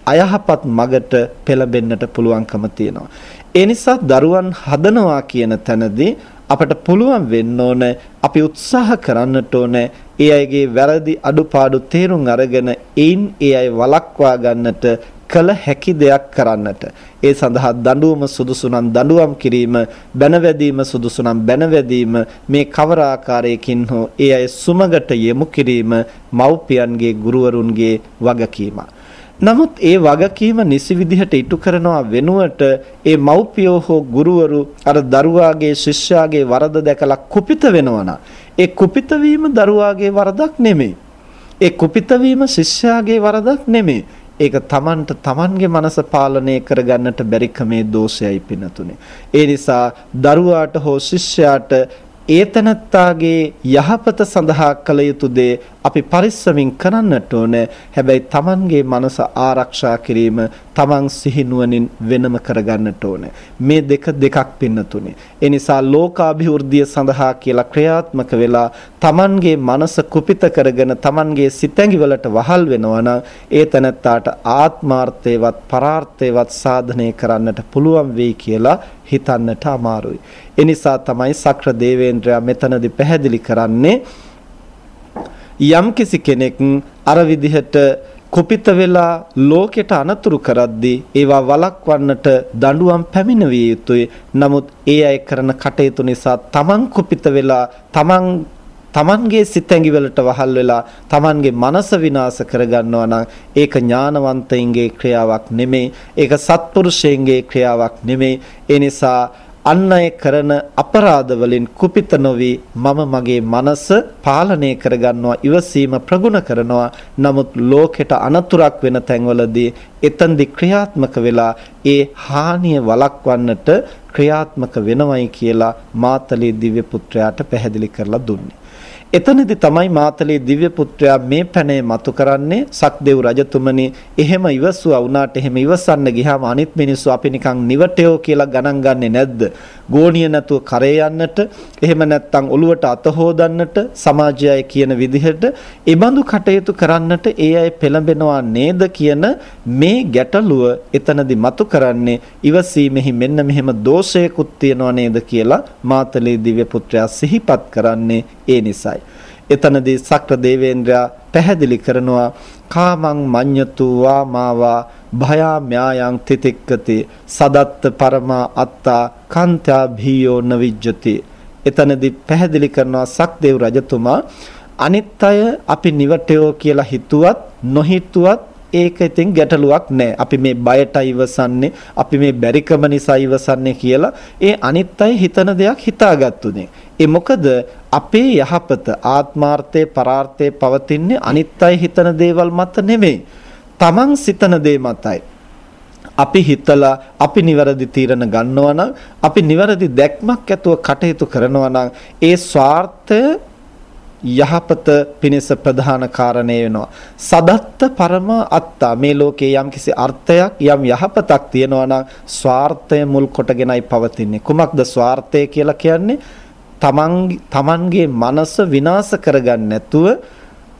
Speaker 1: අයහපත් මගට පෙළඹෙන්නට පුළුවන්කම තියෙනවා. ඒ නිසා දරුවන් හදනවා කියන තැනදී අපට පුළුවන් වෙන්න ඕන අපි උත්සාහ කරන්නට ඕන ඒ අයගේ වැරදි අඩුපාඩු තේරුම් අරගෙන ඒන් ඒ අය වළක්වා ගන්නට කළ හැකි දෙයක් කරන්නට. ඒ සඳහා දඬුවම සුදුසු නම් දඬුවම් කිරීම බැනවැදීම සුදුසු නම් බැනවැදීම මේ කවර ආකාරයකින් හෝ ඒ අය සුමගට යොමු කිරීම මව්පියන්ගේ ගුරුවරුන්ගේ වගකීමක්. නමුත් ඒ වගකීම නිසි විදිහට ඉටු කරනවා වෙනුවට ඒ මව්පියෝ හෝ ගුරුවරු අර දරුවාගේ ශිෂ්‍යයාගේ වරද දැකලා කුපිත වෙනවා ඒ කුපිත වීම දරුවාගේ වරදක් නෙමෙයි. ඒ කුපිත වීම ශිෂ්‍යයාගේ වරදක් නෙමෙයි. ඒක Tamanට Tamanගේ මනස පාලනය කරගන්නට බැරි කමේ දෝෂයයි පිනතුනේ. ඒ නිසා දරුවාට හෝ ශිෂ්‍යයාට ඒතනත්තාගේ යහපත සඳහා කළ යුතු දේ අපි පරිස්සමින් කරන්නට ඕන. හැබැයි Tamanගේ මනස ආරක්ෂා කිරීම Taman සිහිනුවණින් වෙනම කරගන්නට ඕන. මේ දෙක දෙකක් පින්නතුනේ. ඒ නිසා ලෝකාභිවෘද්ධිය සඳහා කියලා ක්‍රියාත්මක වෙලා Tamanගේ මනස කුපිත කරගෙන Tamanගේ සිතැඟි වලට වහල් වෙනවා නම් ඒතනත්තාට ආත්මාර්ථේවත් පරාර්ථේවත් සාධනය කරන්නට පුළුවන් වෙයි කියලා හිතන්නට අමාරුයි. එනිසා තමයි සක්‍ර දේවේන්ද්‍රයා මෙතනදී පැහැදිලි කරන්නේ යම්කිසි කෙනෙක් අර විදිහට කුපිත වෙලා ලෝකෙට අනතුරු කරද්දී ඒවා වළක්වන්නට දඬුවම් පැමිණවිය යුතුයි. නමුත් ඒ අය කරන කටයුතු නිසා තමන් කුපිත වෙලා තමන් තමන්ගේ සිතැඟි වලට වහල් වෙලා තමන්ගේ මනස විනාශ කරගන්නවා නම් ඒක ඥානවන්තයින්ගේ ක්‍රියාවක් නෙමෙයි ඒක සත්පුරුෂයන්ගේ ක්‍රියාවක් නෙමෙයි ඒ නිසා අන් අය කරන අපරාධ වලින් කුපිත නොවි මම මගේ මනස පාලනය කරගන්නවා ඉවසීම ප්‍රගුණ කරනවා. නමුත් ලෝකෙට අනතුරක් වෙන තැන්වලදී එතෙන්දි ක්‍රියාත්මක වෙලා ඒ හානිය වළක්වන්නට ක්‍රියාත්මක වෙනවයි කියලා මාතලේ දිව්‍ය පුත්‍රයාට පැහැදිලි කරලා දුන්නේ. එතනදි තමයි මාතලේ දිව්‍ය පුත්‍රයා මේ පැනේ මතු කරන්නේ සක්දෙව් රජතුමනි එහෙම ඉවසුවා වුණාට එහෙම ඉවසන්න ගියාම අනිත් මිනිස්සු අපි නිකන් නිවටයෝ කියලා ගණන් ගන්නේ නැද්ද ගෝණිය නැතුව කරේ යන්නට එහෙම නැත්නම් ඔළුවට අත හොදන්නට සමාජයයි කියන විදිහට ඒ බඳු කටයුතු කරන්නට ඒ අය පෙළඹෙනවා නේද කියන මේ ගැටලුව එතනදි මතු කරන්නේ ඉවසීමෙහි මෙන්න මෙහෙම දෝෂයකුත් තියනවා නේද කියලා මාතලේ දිව්‍ය පුත්‍රයා සිහිපත් කරන්නේ ඒ නිසයි. එතනදී සක්‍ර දේවේන්ද්‍රයා පැහැදිලි කරනවා කාමං මඤ්ඤතු වාමාවා භයාම්යායන් තිතික්කති සදත්ත පරමා අත්තා කාන්තා භීයෝ නවිජ්ජති එතනදී පැහැදිලි කරනවා සක්දේව් රජතුමා අනිත් අය අපි නිවටයෝ කියලා හිතුවත් නොහිතුවත් ඒක ඉතින් ගැටලුවක් නෑ. අපි මේ බයට ඉවසන්නේ, අපි මේ බැරිකම නිසා ඉවසන්නේ කියලා ඒ අනිත් අය හිතන දෙයක් හිතාගත්තුනේ. ඒ මොකද අපේ යහපත ආත්මාර්ථයේ පරාර්ථයේ පවතින්නේ අනිත් අය හිතන දේවල් මත නෙමෙයි. Taman සිතන දේ මතයි. අපි හිතලා අපි නිවැරදි තීරණ ගන්නවා නම් අපි නිවැරදි දැක්මක් ඇතුව කටයුතු කරනවා නම් ඒ ස්වార్థය යහපත පිණිස ප්‍රධාන කාරණේ වෙනවා. සදත්ත පරම අත්තා මේ ලෝකේ යම්කිසි අර්ථයක් යම් යහපතක් තියෙනවා නම් ස්වార్థය මුල් කොටගෙනයි පවතින්නේ. කුමක්ද ස්වార్థය කියලා කියන්නේ? තමන් තමන්ගේ මනස විනාශ කරගන්න නැතුව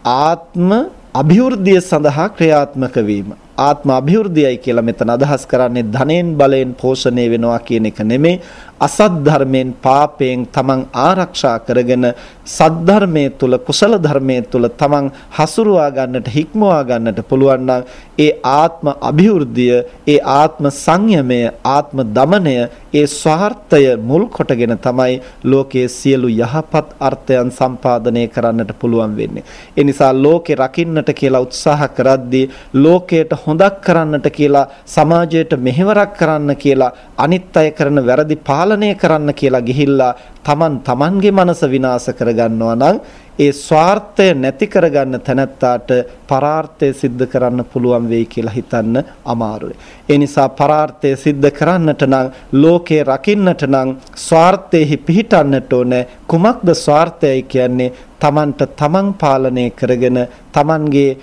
Speaker 1: ආත්ම અભිවෘද්ධිය සඳහා ක්‍රියාත්මක වීම. ආත්ම અભිවෘද්ධියයි කියලා මෙතන අදහස් කරන්නේ ධනෙන් බලයෙන් පෝෂණය වෙනවා කියන එක නෙමෙයි. අසද්ධර්මයෙන් පාපයෙන් තමන් ආරක්ෂා කරගෙන සද්ධර්මයේ තුල කුසල ධර්මයේ තුල තමන් හසුරුවා ගන්නට හික්මවා ගන්නට පුළුවන් නම් ඒ ආත්ම અભිවෘද්ධිය ඒ ආත්ම සංයමය ආත්ම দমনය ඒ ස්වార్థය මුල් කොටගෙන තමයි ලෝකයේ සියලු යහපත් අර්ථයන් සම්පාදනය කරන්නට පුළුවන් වෙන්නේ. ඒ නිසා ලෝකේ රකින්නට කියලා උත්සාහ කරද්දී ලෝකයට හොඳක් කරන්නට කියලා සමාජයට මෙහෙවරක් කරන්න කියලා අනිත් අය කරන වැරදි පාල පාලනය කරන්න කියලා ගිහිල්ලා Taman Tamanගේ මනස විනාශ කරගන්නවා නම් ඒ ස්වార్థය නැති කරගන්න තැනැත්තාට පරාර්ථය સિદ્ધ කරන්න පුළුවන් වෙයි කියලා හිතන්න අමාරුයි. ඒ නිසා පරාර්ථය સિદ્ધ කරන්නට නම් ලෝකේ රකින්නට නම් ස්වార్థෙහි පිහිටන්නට ඕනේ. කුමක්ද ස්වార్థයයි කියන්නේ? Tamanට Taman පාලනය කරගෙන Tamanගේ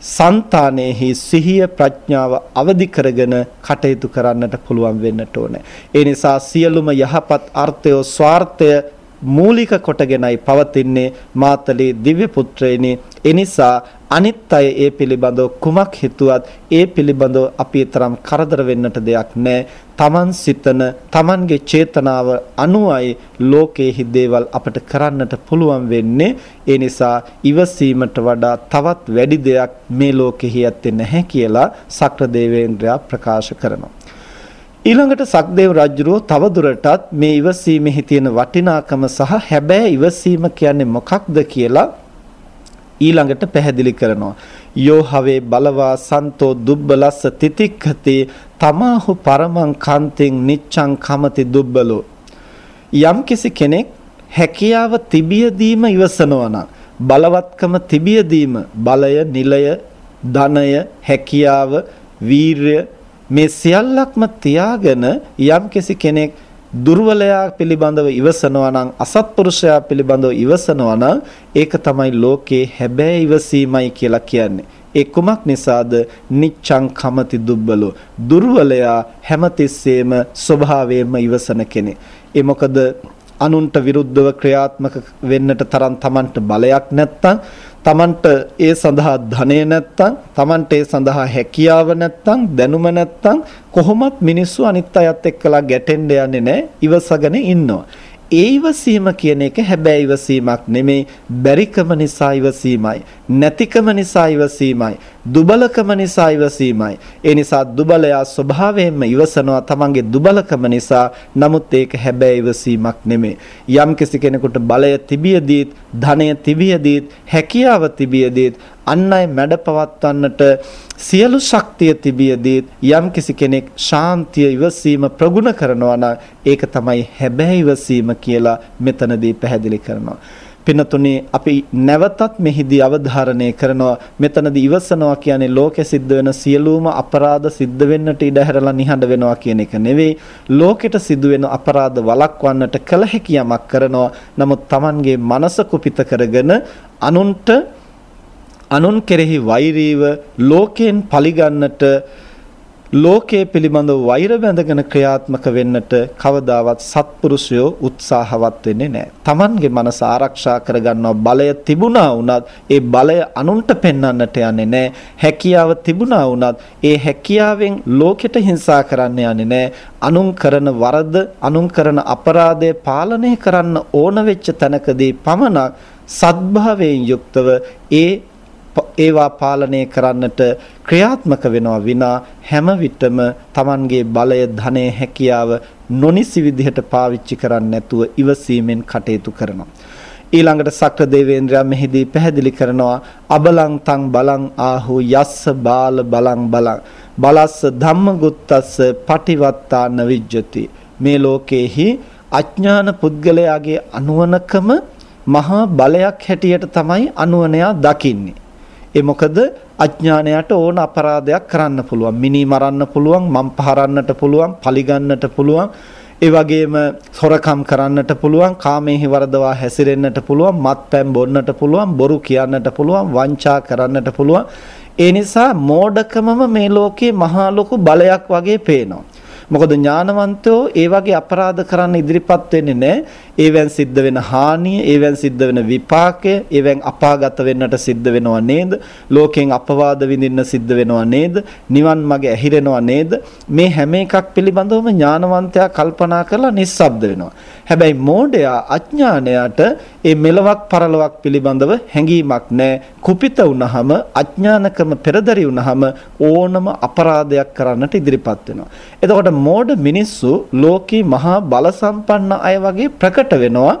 Speaker 1: సంతాනෙහි සිහිය ප්‍රඥාව අවදි කරගෙන කටයුතු කරන්නට පුළුවන් වෙන්නට ඕනේ. ඒ නිසා සියලුම යහපත් අර්ථය ස්වార్థය මූලික කොටගෙනයි පවතින්නේ මාතලේ දිව්‍ය පුත්‍රයනි. එනිසා අනිත් අය ඒ පිළිබඳව කුමක් හිතුවත් ඒ පිළිබඳව අපි තරම් කරදර වෙන්නට දෙයක් නැහැ. Taman සිතන Tamanගේ චේතනාව අනුවයි ලෝකයේහි දේවල් අපට කරන්නට පුළුවන් වෙන්නේ. ඒ නිසා ඉවසීමට වඩා තවත් වැඩි දෙයක් මේ ලෝකෙහි ඇත්තේ නැහැ කියලා සක්‍ර දේවේන්ද්‍රයා ප්‍රකාශ කරනවා. ඊළඟට සක්දේව රජුරෝ තවදුරටත් මේ ඉවසීමෙහි තියෙන වටිනාකම සහ හැබෑ ඉවසීම කියන්නේ මොකක්ද කියලා ඊළඟට පැහැදිලි කරනවා. යෝ හවේ බලවා සන්තෝ දුබ්බලස්ස තිතික්ඛති තමාහු පරමං කන්තෙන් නිච්ඡං කමති දුබ්බලෝ. යම්කිසි කෙනෙක් හැකියාව තිබියදීම ඉවසනවා නම් බලවත්කම තිබියදීම බලය නිලය ධනය හැකියාව වීරය මේ සියල්ලක්ම තියාගෙන යම්කිසි කෙනෙක් දුර්වලයා පිළිබඳව ඉවසනවා නම් අසත්පුරුෂයා පිළිබඳව ඉවසනවා නම් ඒක තමයි ලෝකේ හැබෑ ඉවසීමයි කියලා කියන්නේ. ඒ කුමක් නිසාද නිච්ඡං කමති දුබ්බලෝ දුර්වලයා හැමතිස්සෙම ස්වභාවයෙන්ම ඉවසන කෙනෙක්. ඒ මොකද අනුන්ට විරුද්ධව ක්‍රියාත්මක වෙන්නට තරම් Tamanට බලයක් නැත්තම් Tamanට ඒ සඳහා ධනය නැත්තම් Tamanට ඒ සඳහා හැකියාව නැත්තම් දැනුම නැත්තම් කොහොමත් මිනිස්සු අනිත් අයත් එක්කලා ගැටෙන්න යන්නේ නැහැ ඉවසගෙන ඉන්නවා. ඒ ඉවසීම කියන එක හැබැයි ඉවසීමක් නෙමෙයි බැරිකම නිසා ඉවසීමයි නැතිකම නිසා ඉවසීමයි. දුබලකම නිසා ඉවසීමයි. ඒ නිසා දුබලයා ස්වභාවයෙන්ම ඉවසනවා තමන්ගේ දුබලකම නිසා. නමුත් ඒක හැබැයි ඉවසීමක් නෙමෙයි. යම් කෙනෙකුට බලය තිබියදීත් ධනය තිබියදීත් හැකියාව තිබියදීත් අන් අය මැඩ පවත්වන්නට සියලු ශක්තිය තිබියදී යම් කිසි කෙනෙක් ශාන්තිය ඉවසීම ප්‍රගුණ කරනවා නම් ඒක තමයි හැබෑ ඉවසීම කියලා මෙතනදී පැහැදිලි කරනවා. පින්නතුනේ අපි නැවතත් මෙහිදී අවධාරණය කරනවා. මෙතනදී ඉවසනවා කියන්නේ ලෝකෙ සිද්ධ වෙන සියලුම අපරාධ සිද්ධ වෙන්නට ඉඩ හැරලා නිහඬ වෙනවා කියන එක නෙවෙයි. ලෝකෙට සිදුවෙන අපරාධ වළක්වන්නට කල හැකි යමක් කරනවා. නමුත් Tamanගේ මනස කුපිත කරගෙන අනුන්ට අනුන් කෙරෙහි වෛරීව ලෝකයෙන් පරිගන්නට ලෝකයේ පිළිබඳව වෛර බැඳගෙන ක්‍රියාත්මක වෙන්නට කවදාවත් සත්පුරුෂයෝ උත්සාහවත් වෙන්නේ නැහැ. Tamanගේ මනස ආරක්ෂා කරගන්නව බලය තිබුණා වුණත් ඒ බලය අනුන්ට පෙන්වන්නට යන්නේ නැහැ. හැකියාව තිබුණා වුණත් ඒ හැකියාවෙන් ලෝකෙට හිංසා කරන්න යන්නේ නැහැ. අනුන් කරන වරද, අනුන් කරන අපරාධය පාලනය කරන්න ඕන වෙච්ච තැනකදී පමණක් සත්භාවයෙන් යුක්තව ඒ ඒවා පාලනය කරන්නට ක්‍රියාත්මක වෙනවා විනා හැම විටම Tamanගේ බලය ධනය හැකියාව නොනිසි විදිහට පාවිච්චි කරන්නේ නැතුව ඉවසීමෙන් කටයුතු කරනවා. ඊළඟට සක්‍ර දේවේන්ද්‍රයා මෙහිදී පැහැදිලි කරනවා අබලං තං බලං ආහු යස්ස බාල බලං බලං බලස්ස ධම්මගුත්තස්ස පටිවත්තා නවිජ්ජති. මේ ලෝකේහි අඥාන පුද්ගලයාගේ අනුවනකම මහා බලයක් හැටියට තමයි අනුවනයා දකින්නේ. ඒ මොකද අඥානයට ඕන අපරාධයක් කරන්න පුළුවන්. මිනි මරන්න පුළුවන්, මම් පහරන්නට පුළුවන්, පලි පුළුවන්. ඒ වගේම සොරකම් කරන්නට පුළුවන්, කාමයේ වරදවා හැසිරෙන්නට පුළුවන්, මත්පැන් බොන්නට පුළුවන්, බොරු කියන්නට පුළුවන්, වංචා කරන්නට පුළුවන්. ඒ නිසා මෝඩකමම මේ ලෝකේ මහා ලොකු බලයක් වගේ පේනවා. මොකද ඥානවන්තයෝ ඒ වගේ අපරාධ කරන්න ඉදිරිපත් වෙන්නේ නැහැ. ඒවෙන් සිද්ධ වෙන හානිය, ඒවෙන් සිද්ධ වෙන විපාකය, ඒවෙන් අපාගත වෙන්නට සිද්ධ වෙනවා නේද? ලෝකෙන් අපවාද විඳින්න සිද්ධ වෙනවා නේද? නිවන් මඟ ඇහිරෙනවා නේද? මේ හැම එකක් පිළිබඳවම ඥානවන්තයා කල්පනා කරලා නිස්සබ්ද වෙනවා. හැබැයි මෝඩයා අඥානයට ඒ මෙලවක් පරලොවක් පිළිබඳව හැඟීමක් නැහැ. කුපිත වුනහම අඥානකම පෙරදරි වුනහම ඕනම අපරාධයක් කරන්නට ඉදිරිපත් වෙනවා. එතකොට මෝඩ මිනිස්සු ලෝකී මහා බල සම්පන්න අය වගේ ප්‍රකට වෙනවා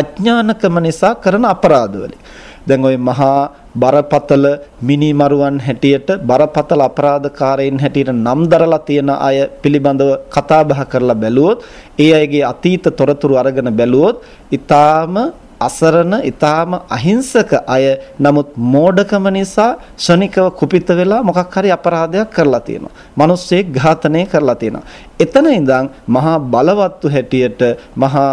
Speaker 1: අඥානකම නිසා කරන අපරාධවලින්. දැන් ওই මහා බරපතල මිනිමරුවන් හැටියට බරපතල අපරාධකාරයින් හැටියට නම් දරලා තියෙන අය පිළිබඳව කතා බහ කරලා බැලුවොත් ඒ අයගේ අතීත තොරතුරු අරගෙන බැලුවොත් ඊටාම අසරණ ඊටාම අහිංසක අය නමුත් මෝඩකම නිසා ශනිකව කුපිත වෙලා මොකක් හරි අපරාධයක් කරලා තියෙනවා. මිනිස්සෙක් ඝාතනය කරලා තියෙනවා. එතන ඉඳන් මහා බලවත්තු හැටියට මහා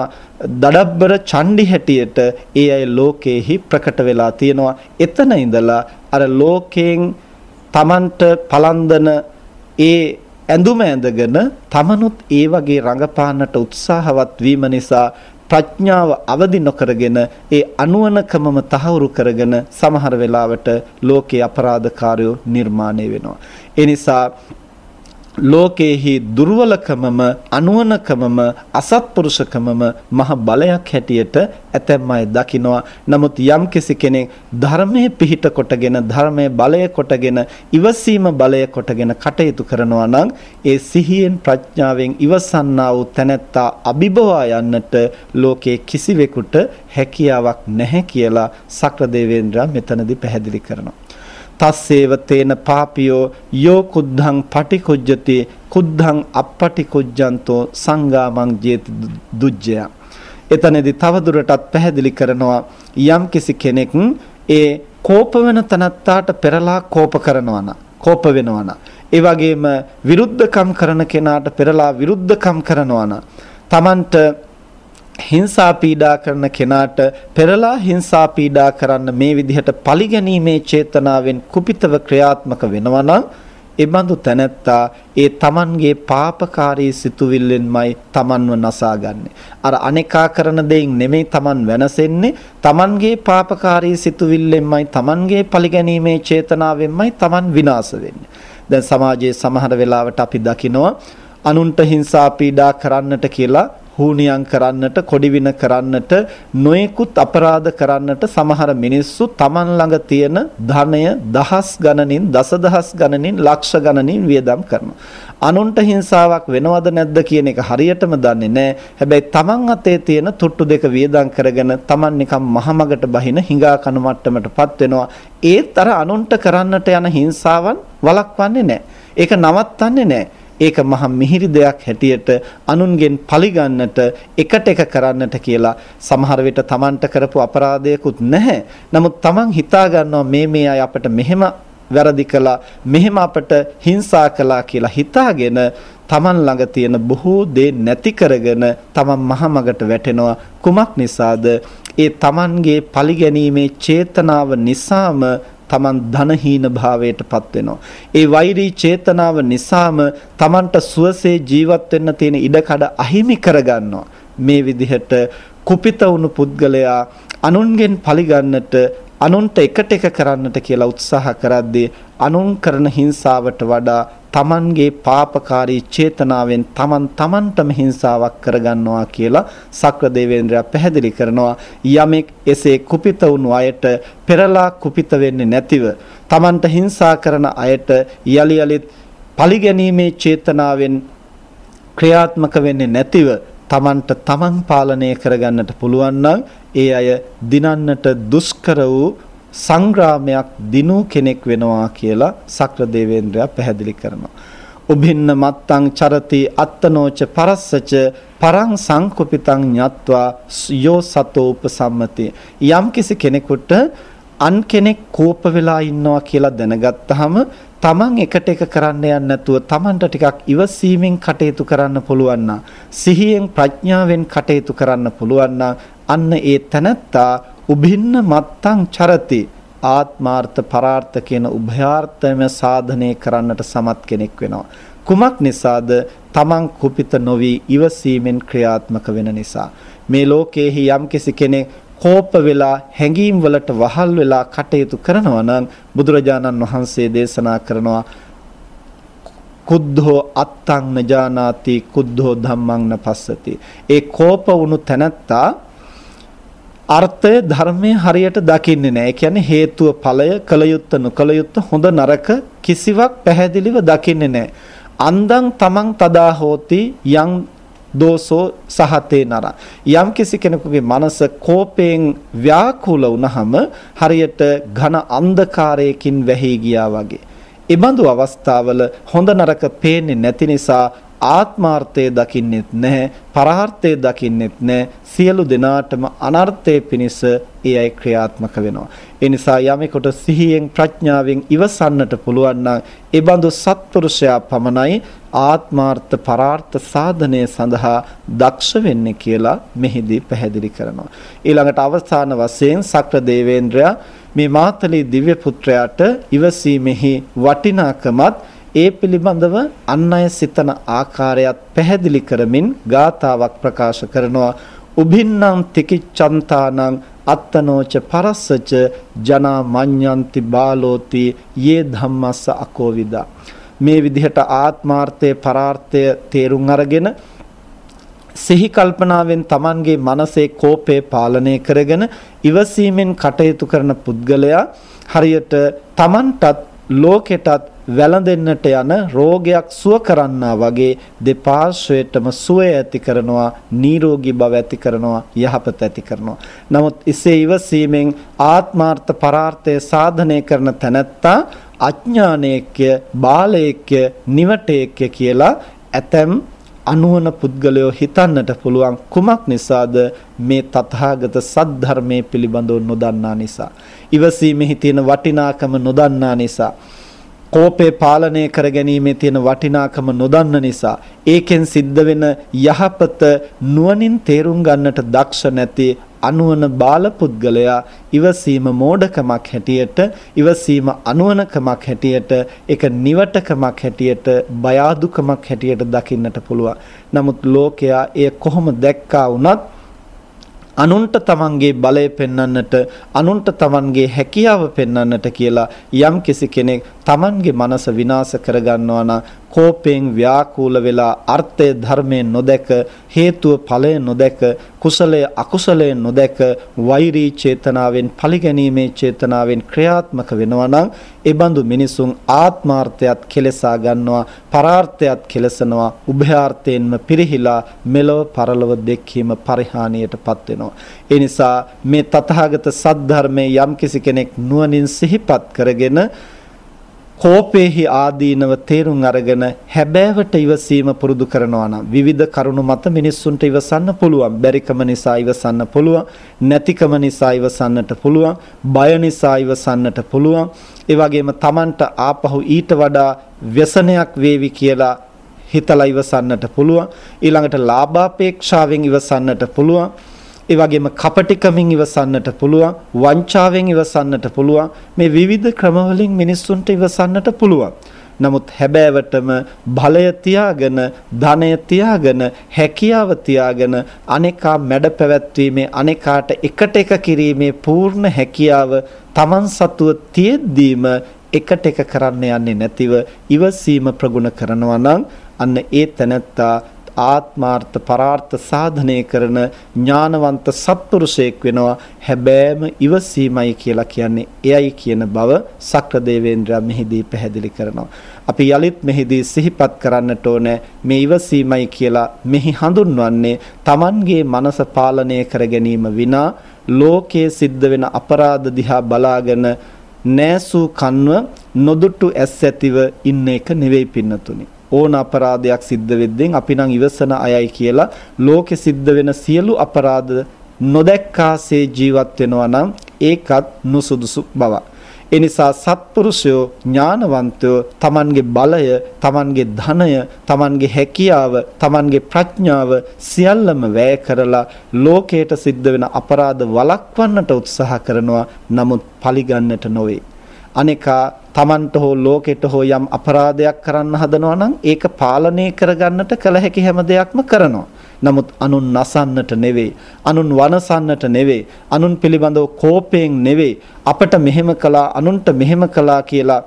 Speaker 1: දඩබ්බර චණ්ඩි හැටියට ඒ අය ලෝකේහි ප්‍රකට වෙලා තියෙනවා. එතන ඉඳලා අර ලෝකයෙන් Tamanට පලන්දන ඒ ඇඳුම ඇඳගෙන තමනුත් ඒ වගේ රඟපාන්නට උත්සාහවත් වීම නිසා ප්‍රඥාව අවදි නොකරගෙන ඒ අනුවණකමම තහවුරු කරගෙන සමහර වෙලාවට ලෝකේ අපරාධකාරයෝ නිර්මාණය වෙනවා. ඒ නිසා ලෝකේහි දුර්වලකමම අනුවණකමම අසත්පුරුෂකමම මහ බලයක් හැටියට ඇතැම් අය දකිනවා. නමුත් යම්කිසි කෙනෙක් ධර්මයේ පිහිට කොටගෙන ධර්මයේ බලය කොටගෙන ඉවසීම බලය කොටගෙන කටයුතු කරනවා නම් ඒ සිහියෙන් ප්‍රඥාවෙන් ඉවසන්නා වූ තැනැත්තා අභිබවා යන්නට ලෝකේ කිසිවෙකුට හැකියාවක් නැහැ කියලා සක්‍රදේවේන්ද්‍රා මෙතනදී පැහැදිලි කරනවා. තස්සේව තේන පාපියෝ යෝ කුද්ධං පටිකුජ්ජති කුද්ධං අප්පටිකුජ්ජන්තෝ සංගාමං ජේති දුජ්ජය. එතනදී තවදුරටත් පැහැදිලි කරනවා යම් කිසි කෙනෙක් ඒ කෝප වෙන තනත්තාට පෙරලා කෝප කරනවා නම් කෝප වෙනවා නම් ඒ වගේම විරුද්ධකම් කරන කෙනාට පෙරලා විරුද්ධකම් කරනවා නම් Tamanට හිංසා පීඩා කරන කෙනාට පෙරලා හිංසා පීඩා කරන්න මේ විදිහට පරිගැනීමේ චේතනාවෙන් කුපිතව ක්‍රියාත්මක වෙනවා නම් ඒ බඳු තැනැත්තා ඒ තමන්ගේ පාපකාරී සිතුවිල්ලෙන්මයි තමන්ව නසාගන්නේ. අර අනේකා කරන දෙයින් නෙමෙයි තමන් වෙනසෙන්නේ තමන්ගේ පාපකාරී සිතුවිල්ලෙන්මයි තමන්ගේ පරිගැනීමේ චේතනාවෙන්මයි තමන් විනාශ වෙන්නේ. දැන් සමාජයේ සමහර වෙලාවට අපි දකිනවා අනුන්ට හිංසා පීඩා කරන්නට කියලා හූනියම් කරන්නට, කොඩිවින කරන්නට, නොයෙකුත් අපරාධ කරන්නට සමහර මිනිස්සු Taman ළඟ තියෙන ධනය දහස් ගණනින්, දසදහස් ගණනින්, ලක්ෂ ගණනින් වියදම් කරනවා. අනුන්ට හිංසාවක් වෙනවද නැද්ද කියන එක හරියටම දන්නේ නැහැ. හැබැයි Taman අතේ තියෙන තුට්ටු දෙක වියදම් කරගෙන Taman නිකන් මහමගට බහින හිඟා කන මට්ටමටපත් වෙනවා. ඒත් අර අනුන්ට කරන්නට යන හිංසාවන් වළක්වන්නේ නැහැ. ඒක නවත්තන්නේ නැහැ. ඒක මහා මිහිරි දෙයක් හැටියට අනුන්ගෙන් පරිගන්නට එකට එක කරන්නට කියලා සමහර විට Tamanට කරපු අපරාධයකුත් නැහැ. නමුත් Taman හිතා ගන්නවා මේ මේ අය අපට මෙහෙම වැරදි කළා මෙහෙම අපට හිංසා කළා කියලා හිතාගෙන Taman ළඟ තියෙන බොහෝ දේ නැති කරගෙන Taman මහමගට වැටෙනවා කුමක් නිසාද ඒ Tamanගේ පරිගැනීමේ චේතනාව නිසාම Taman ධනහීන භාවයටපත් වෙනවා. ඒ වෛරී චේතනාව නිසාම Tamanට සුවසේ ජීවත් වෙන්න තියෙන ඉඩකඩ අහිමි කරගන්නවා. මේ විදිහට කුපිත වුණු පුද්ගලයා අනුන්ගෙන් පරිගන්නට අනුන්ට එකට එක කරන්නට කියලා උත්සාහ කරද්දී අනුන් කරන හිංසාවට වඩා තමන්ගේ පාපකාරී චේතනාවෙන් තමන් තමන්ටම හිංසාවක් කරගන්නවා කියලා සක්‍ර දේවේන්ද්‍රයා පැහැදිලි කරනවා. යමෙක් එසේ කුපිත වුණු අයට පෙරලා කුපිත වෙන්නේ නැතිව තමන්ට හිංසා කරන අයට යලි යලිත් පරිගැනීමේ චේතනාවෙන් ක්‍රියාත්මක වෙන්නේ නැතිව තමන්ට තමන් පාලනය කරගන්නට පුළුවන් නම් ඒ අය දිනන්නට දුෂ්කර වූ සංග්‍රාමයක් දිනු කෙනෙක් වෙනවා කියලා සක්‍ර දේවේන්ද්‍රයා පැහැදිලි කරනවා. උභින්න මත්තං චරති අත්තනෝච පරස්සච පරං සංකුපිතං ඤත්වා යෝ සතෝ උපසම්මති යම් කිසි කෙනෙකුට අන් කෙනෙක් කෝප වෙලා ඉන්නවා කියලා දැනගත්තාම තමන් එකට එක කරන්න යන්නේ නැතුව තමන්ට ටිකක් ඉවසීමෙන් කටයුතු කරන්න පුළුවන් නම් සිහියෙන් ප්‍රඥාවෙන් කටයුතු කරන්න පුළුවන් නම් අන්න ඒ තනත්තා උභින්න මත්තං චරති. ආත්මාර්ථ පරාර්ථ කියන උභයාර්ථයම සාධනය කරන්නට සමත් කෙනෙක් වෙනවා. කුමක් නිසාද? තමන් කුපිත නොවි ඉවසීමෙන් ක්‍රියාත්මක වෙන නිසා. මේ ලෝකයේහි යම්කිසි කෙනෙක් කෝප වෙලා හැඟීම් වලට වහල් වෙලා කටයුතු කරනවා නම් බුදුරජාණන් වහන්සේ දේශනා කරනවා කුද්ධෝ අත්තං නජානාති කුද්ධෝ ධම්මං නපස්සති ඒ කෝප වුණු තැනැත්තා අර්ථය ධර්මයේ හරියට දකින්නේ නැහැ. ඒ කියන්නේ හේතුව ඵලය කලයුත්ත නොකලයුත්ත හොඳ නරක කිසිවක් පැහැදිලිව දකින්නේ නැහැ. අන්දං තමන් තදා හෝති යම් දෝසෝ සහතේ නර යම් කිසි කෙනෙකුගේ මනස කෝපයෙන් ව්‍යාකූල වුණහම හරියට ඝන අන්ධකාරයකින් වැහි ගියා වගේ. ඉබඳු අවස්ථාවල හොඳ නරක පේන්නේ නැති නිසා ආත්මාර්ථය දකින්නෙත් නැහැ පරාර්ථය දකින්නෙත් නැහැ. සියලු දෙනාටම අනර්ථය පිණිස ඒ අය ක්‍රියාත්මක වෙනවා. ඒ නිසා යමෙකුට සිහියෙන් ප්‍රඥාවෙන් ඉවසන්නට පුළුවන් නම් ඒ බඳු සත්පුරුෂයා පමණයි ආත්මාර්ථ පරාර්ථ සාධනය සඳහා දක්ෂ වෙන්නේ කියලා මෙහිදී පැහැදිලි කරනවා. ඊළඟට අවසාන වශයෙන් සක්‍ර දේවේන්ද්‍රයා මේ මාතලේ දිව්‍ය පුත්‍රයාට ඉවසීමෙහි වටිනාකමත් ඒ පිළිබඳව අන් අය සිතන ආකාරයත් පැහැදිලි කරමින් ගාතාවක් ප්‍රකාශ කරනවා. උභින්නම් තිකිච්ඡන්තානං අත්තනෝච පරස්සච ජනා මඤ්ඤන්ති බාලෝති යේ ධම්මස්ස අකෝවිදා මේ විදිහට ආත්මාර්ථය පරාර්ථය තේරුම් අරගෙන සිහි කල්පනාවෙන් Tamanගේ මනසේ කෝපය පාලනය කරගෙන ඉවසීමෙන් කටයුතු කරන පුද්ගලයා හරියට Tamanටත් ලෝකෙටත් වැළඳෙන්නට යන රෝගයක් සුව කරන්නා වගේ දෙපාර්ශ්වයටම සුවය ඇති කරනවා නිරෝගී බව ඇති කරනවා යහපත ඇති කරනවා. නමුත් එසේ ඉවසීමෙන් ආත්මාර්ථ පරාර්ථය සාධනය කරන තැනැත්තා අඥානයේක්ය බාලයේක්ය නිවටේක්ය කියලා ඇතැම් අනුවන පුද්ගලයෝ හිතන්නට පුළුවන් කුමක් නිසාද? මේ තථාගත සද්ධර්මයේ පිළිබඳව නොදන්නා නිසා. ඉවසීමෙහි තියෙන වටිනාකම නොදන්නා නිසා. කෝපේ පාලනය කර ගැනීමේ තියෙන වටිනාකම නොදන්න නිසා. ඒකෙන් සිද්ධ වෙන යහපත නුවණින් තේරුම් ගන්නට දක්ෂ නැති අනුවන බාල පුද්ගලයා ඉවසීම මෝඩකමක් හැටියට ඉවසීම අනුවනකමක් හැටියට ඒක නිවටකමක් හැටියට බය අදුකමක් හැටියට දකින්නට පුළුවන්. නමුත් ලෝකයා එය කොහොම දැක්කා වුණත් අනුන්ට තමන්ගේ බලය පෙන්වන්නට අනුන්ට තමන්ගේ හැකියාව පෙන්වන්නට කියලා යම් කිසි කෙනෙක් තමන්ගේ මනස විනාශ කරගන්නවා නම් කෝපයෙන් ව්‍යාකූල වෙලා අර්ථය ධර්මයෙන් නොදැක හේතුව ඵලය නොදැක කුසලය අකුසලය නොදැක වෛරී චේතනාවෙන් පරිගැනීමේ චේතනාවෙන් ක්‍රියාත්මක වෙනවා නම් ඒ බඳු මිනිසුන් ආත්මාර්ථයත් කෙලසා ගන්නවා පරාර්ථයත් කෙලසනවා උභයාර්ථයෙන්ම පිරිහිලා මෙලව පරලව දෙක්කීම පරිහානියටපත් වෙනවා. ඒ නිසා මේ තථාගත සද්ධර්මයේ යම්කිසි කෙනෙක් නුවණින් සිහිපත් කරගෙන කෝපේහි ආදීනව තේරුම් අරගෙන හැබෑවට ඉවසීම පුරුදු කරනවා නම් විවිධ කරුණු මත මිනිස්සුන්ට ඉවසන්න පුළුවන්. බැරිකම නිසා ඉවසන්න පුළුවන්. නැතිකම නිසා ඉවසන්නට පුළුවන්. බය නිසා ඉවසන්නට පුළුවන්. ඒ වගේම Tamanට ආපහු ඊට වඩා ව්‍යසනයක් වේවි කියලා හිතලා ඉවසන්නට පුළුවන්. ඊළඟට ලාභාපේක්ෂාවෙන් ඉවසන්නට පුළුවන්. ඒ වගේම කපටිකමින් ඉවසන්නට පුළුවන් වංචාවෙන් ඉවසන්නට පුළුවන් මේ විවිධ ක්‍රමවලින් මිනිස්සුන්ට ඉවසන්නට පුළුවන්. නමුත් හැබෑවටම බලය තියාගෙන ධනය තියාගෙන හැකියාව තියාගෙන අනේකා මැඩ පැවැත්වීමේ අනේකාට එකට එක කිරීමේ පූර්ණ හැකියාව Taman සතුව තියෙද්දීම එකට එක කරන්න යන්නේ නැතිව ඉවසීම ප්‍රගුණ කරනවා නම් අන්න ඒ තැනැත්තා ආත්මාර්ථ පරාර්ථ සාධනය කරන ඥානවන්ත සත්පුරුෂයෙක් වෙනවා. හැබෑම ඉවසීමයි කියලා කියන්නේ එයයි කියන බව සක්‍ර දේවේන්ද්‍රයා මෙහිදී පැහැදිලි කරනවා. අපි යලිත් මෙහිදී සිහිපත් කරන්නට ඕනේ මේ ඉවසීමයි කියලා මෙහි හඳුන්වන්නේ Tamanගේ මනස පාලනය කර ගැනීම විනා ලෝකයේ සිද්ධ වෙන අපරාධ දිහා බලාගෙන නෑසූ කන්ව නොදුටු ඇස් ඇතිව ඉන්න එක නෙවෙයි පින්නතුනි. ඕන අපරාධයක් සිද්ධ වෙද්දී අපි නම් ඉවසන අයයි කියලා ලෝකෙ සිද්ධ වෙන සියලු අපරාධ නොදැක්කාසේ ජීවත් වෙනවා නම් ඒකත් නුසුදුසු බවක්. ඒ නිසා සත්පුරුෂයෝ ඥානවන්තයෝ Tamanගේ බලය, Tamanගේ ධනය, Tamanගේ හැකියාව, Tamanගේ ප්‍රඥාව සියල්ලම වැය කරලා ලෝකයට සිද්ධ වෙන අපරාධ වළක්වන්නට උත්සාහ කරනවා. නමුත් පරිගන්නට නොවේ. අනේකා Tamanට හෝ ලෝකෙට හෝ යම් අපරාධයක් කරන්න හදනවා නම් ඒක පාලනය කරගන්නට කල හැකි හැම දෙයක්ම කරනවා. නමුත් අනුන් නසන්නට නෙවෙයි, අනුන් වනසන්නට නෙවෙයි, අනුන් පිළිබඳව කෝපයෙන් නෙවෙයි, අපට මෙහෙම කළා, අනුන්ට මෙහෙම කළා කියලා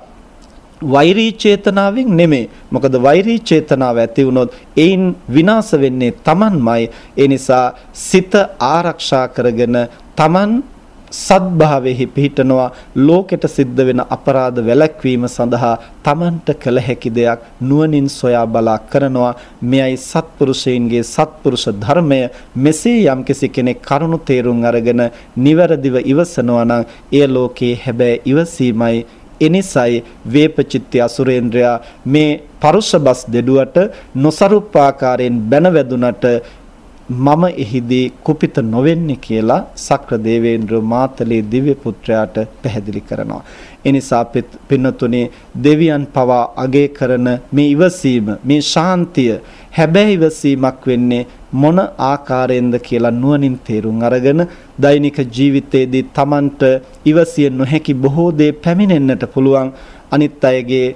Speaker 1: වෛරී චේතනාවෙන් නෙමෙයි. මොකද වෛරී චේතනාව ඇති වුණොත් ඒයින් විනාශ වෙන්නේ Tamanමයි. ඒ නිසා සිත ආරක්ෂා කරගෙන Taman සත්භාවයෙහි පිහිටනවා ලෝකෙට සිද්ධ වෙන අපරාධ වැළැක්වීම සඳහා Tamanට කළ හැකි දෙයක් නුවණින් සොයා බලා කරනවා. මෙයයි සත්පුරුෂයන්ගේ සත්පුරුෂ ධර්මය. මෙසේ යම්කිසි කෙනෙක් කරුණු තේරුම් අරගෙන නිවැරදිව ඉවසනවා නම් එය ලෝකේ හැබැයි ඉවසීමයි. එනිසයි වේපචිත්‍ය අසුරේන්ද්‍රයා මේ පරුෂ බස් දෙඩුවට නොසරුප්පාකාරයෙන් බැන වැදුනට මම එහිදී කුපිත නොවෙන්නේ කියලා සක්‍ර දේවේන්ද්‍ර මාතලේ දිව්‍ය පුත්‍රයාට පැහැදිලි කරනවා. ඒ නිසා පින්නතුනේ දෙවියන් පවා අගය කරන මේ ඉවසීම, මේ ශාන්තිය හැබැයි ඉවසීමක් වෙන්නේ මොන ආකාරයෙන්ද කියලා නුවණින් තේරුම් අරගෙන දෛනික ජීවිතයේදී Tamanට ඉවසිය නොහැකි බොහෝ දේ පැමිණෙන්නට පුළුවන් අනිත් අයගේ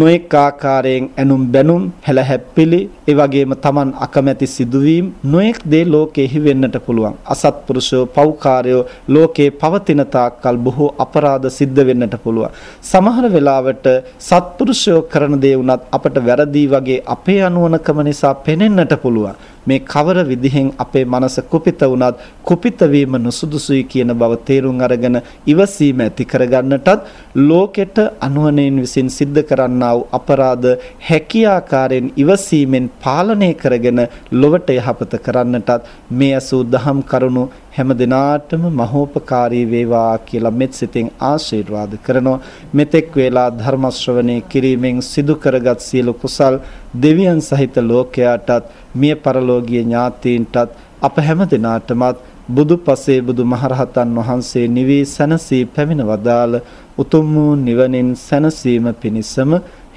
Speaker 1: නොඑක ආකාරයෙන් ඇනුම් බැනුම් හැලහැප්පිලි ඒ වගේම Taman අකමැති සිදුවීම් නොඑක් දේ ලෝකෙහි වෙන්නට පුළුවන්. අසත්පුරුෂයෝ පෞකාරයෝ ලෝකේ පවතින තාක්කල් බොහෝ අපරාධ සිද්ධ වෙන්නට පුළුවන්. සමහර වෙලාවට සත්පුරුෂයෝ කරන දේ වුණත් අපට වැරදි වගේ අපේ අනුවණකම නිසා පෙනෙන්නට පුළුවන්. මේ කවර විදිහෙන් අපේ මනස කුපිත වුණත් කුපිත වීම නුසුදුසුයි කියන බව තේරුම් අරගෙන ඉවසීම ඇති කරගන්නටත් ලෝකෙට අනුවණයෙන් විසින් සිද්ධ කරන්නා වූ අපරාධ හැකියාකාරයෙන් ඉවසීමෙන් පාලනය කරගෙන ලොවට යහපත කරන්නටත් මේ අසූ දහම් කරුණු හැම දිනාටම මහෝපකාරී වේවා කියලා මෙත් සිතින් ආශිර්වාද කරනවා. මෙතෙක් වේලා ධර්ම ශ්‍රවණේ කිරීමෙන් සිදු කරගත් සියලු කුසල් දෙවියන් සහිත ලෝකයාටත් මිය පරලෝකීය ඥාතීන්ටත් අප හැම දිනාටමත් බුදු පසේ බුදු මහරහතන් වහන්සේ නිවී සැනසී පැමිණ වදාළ උතුම් වූ නිවනින් සැනසීම පිණිසම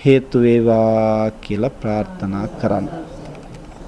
Speaker 1: හේතු වේවා කියලා ප්‍රාර්ථනා කරන්නේ.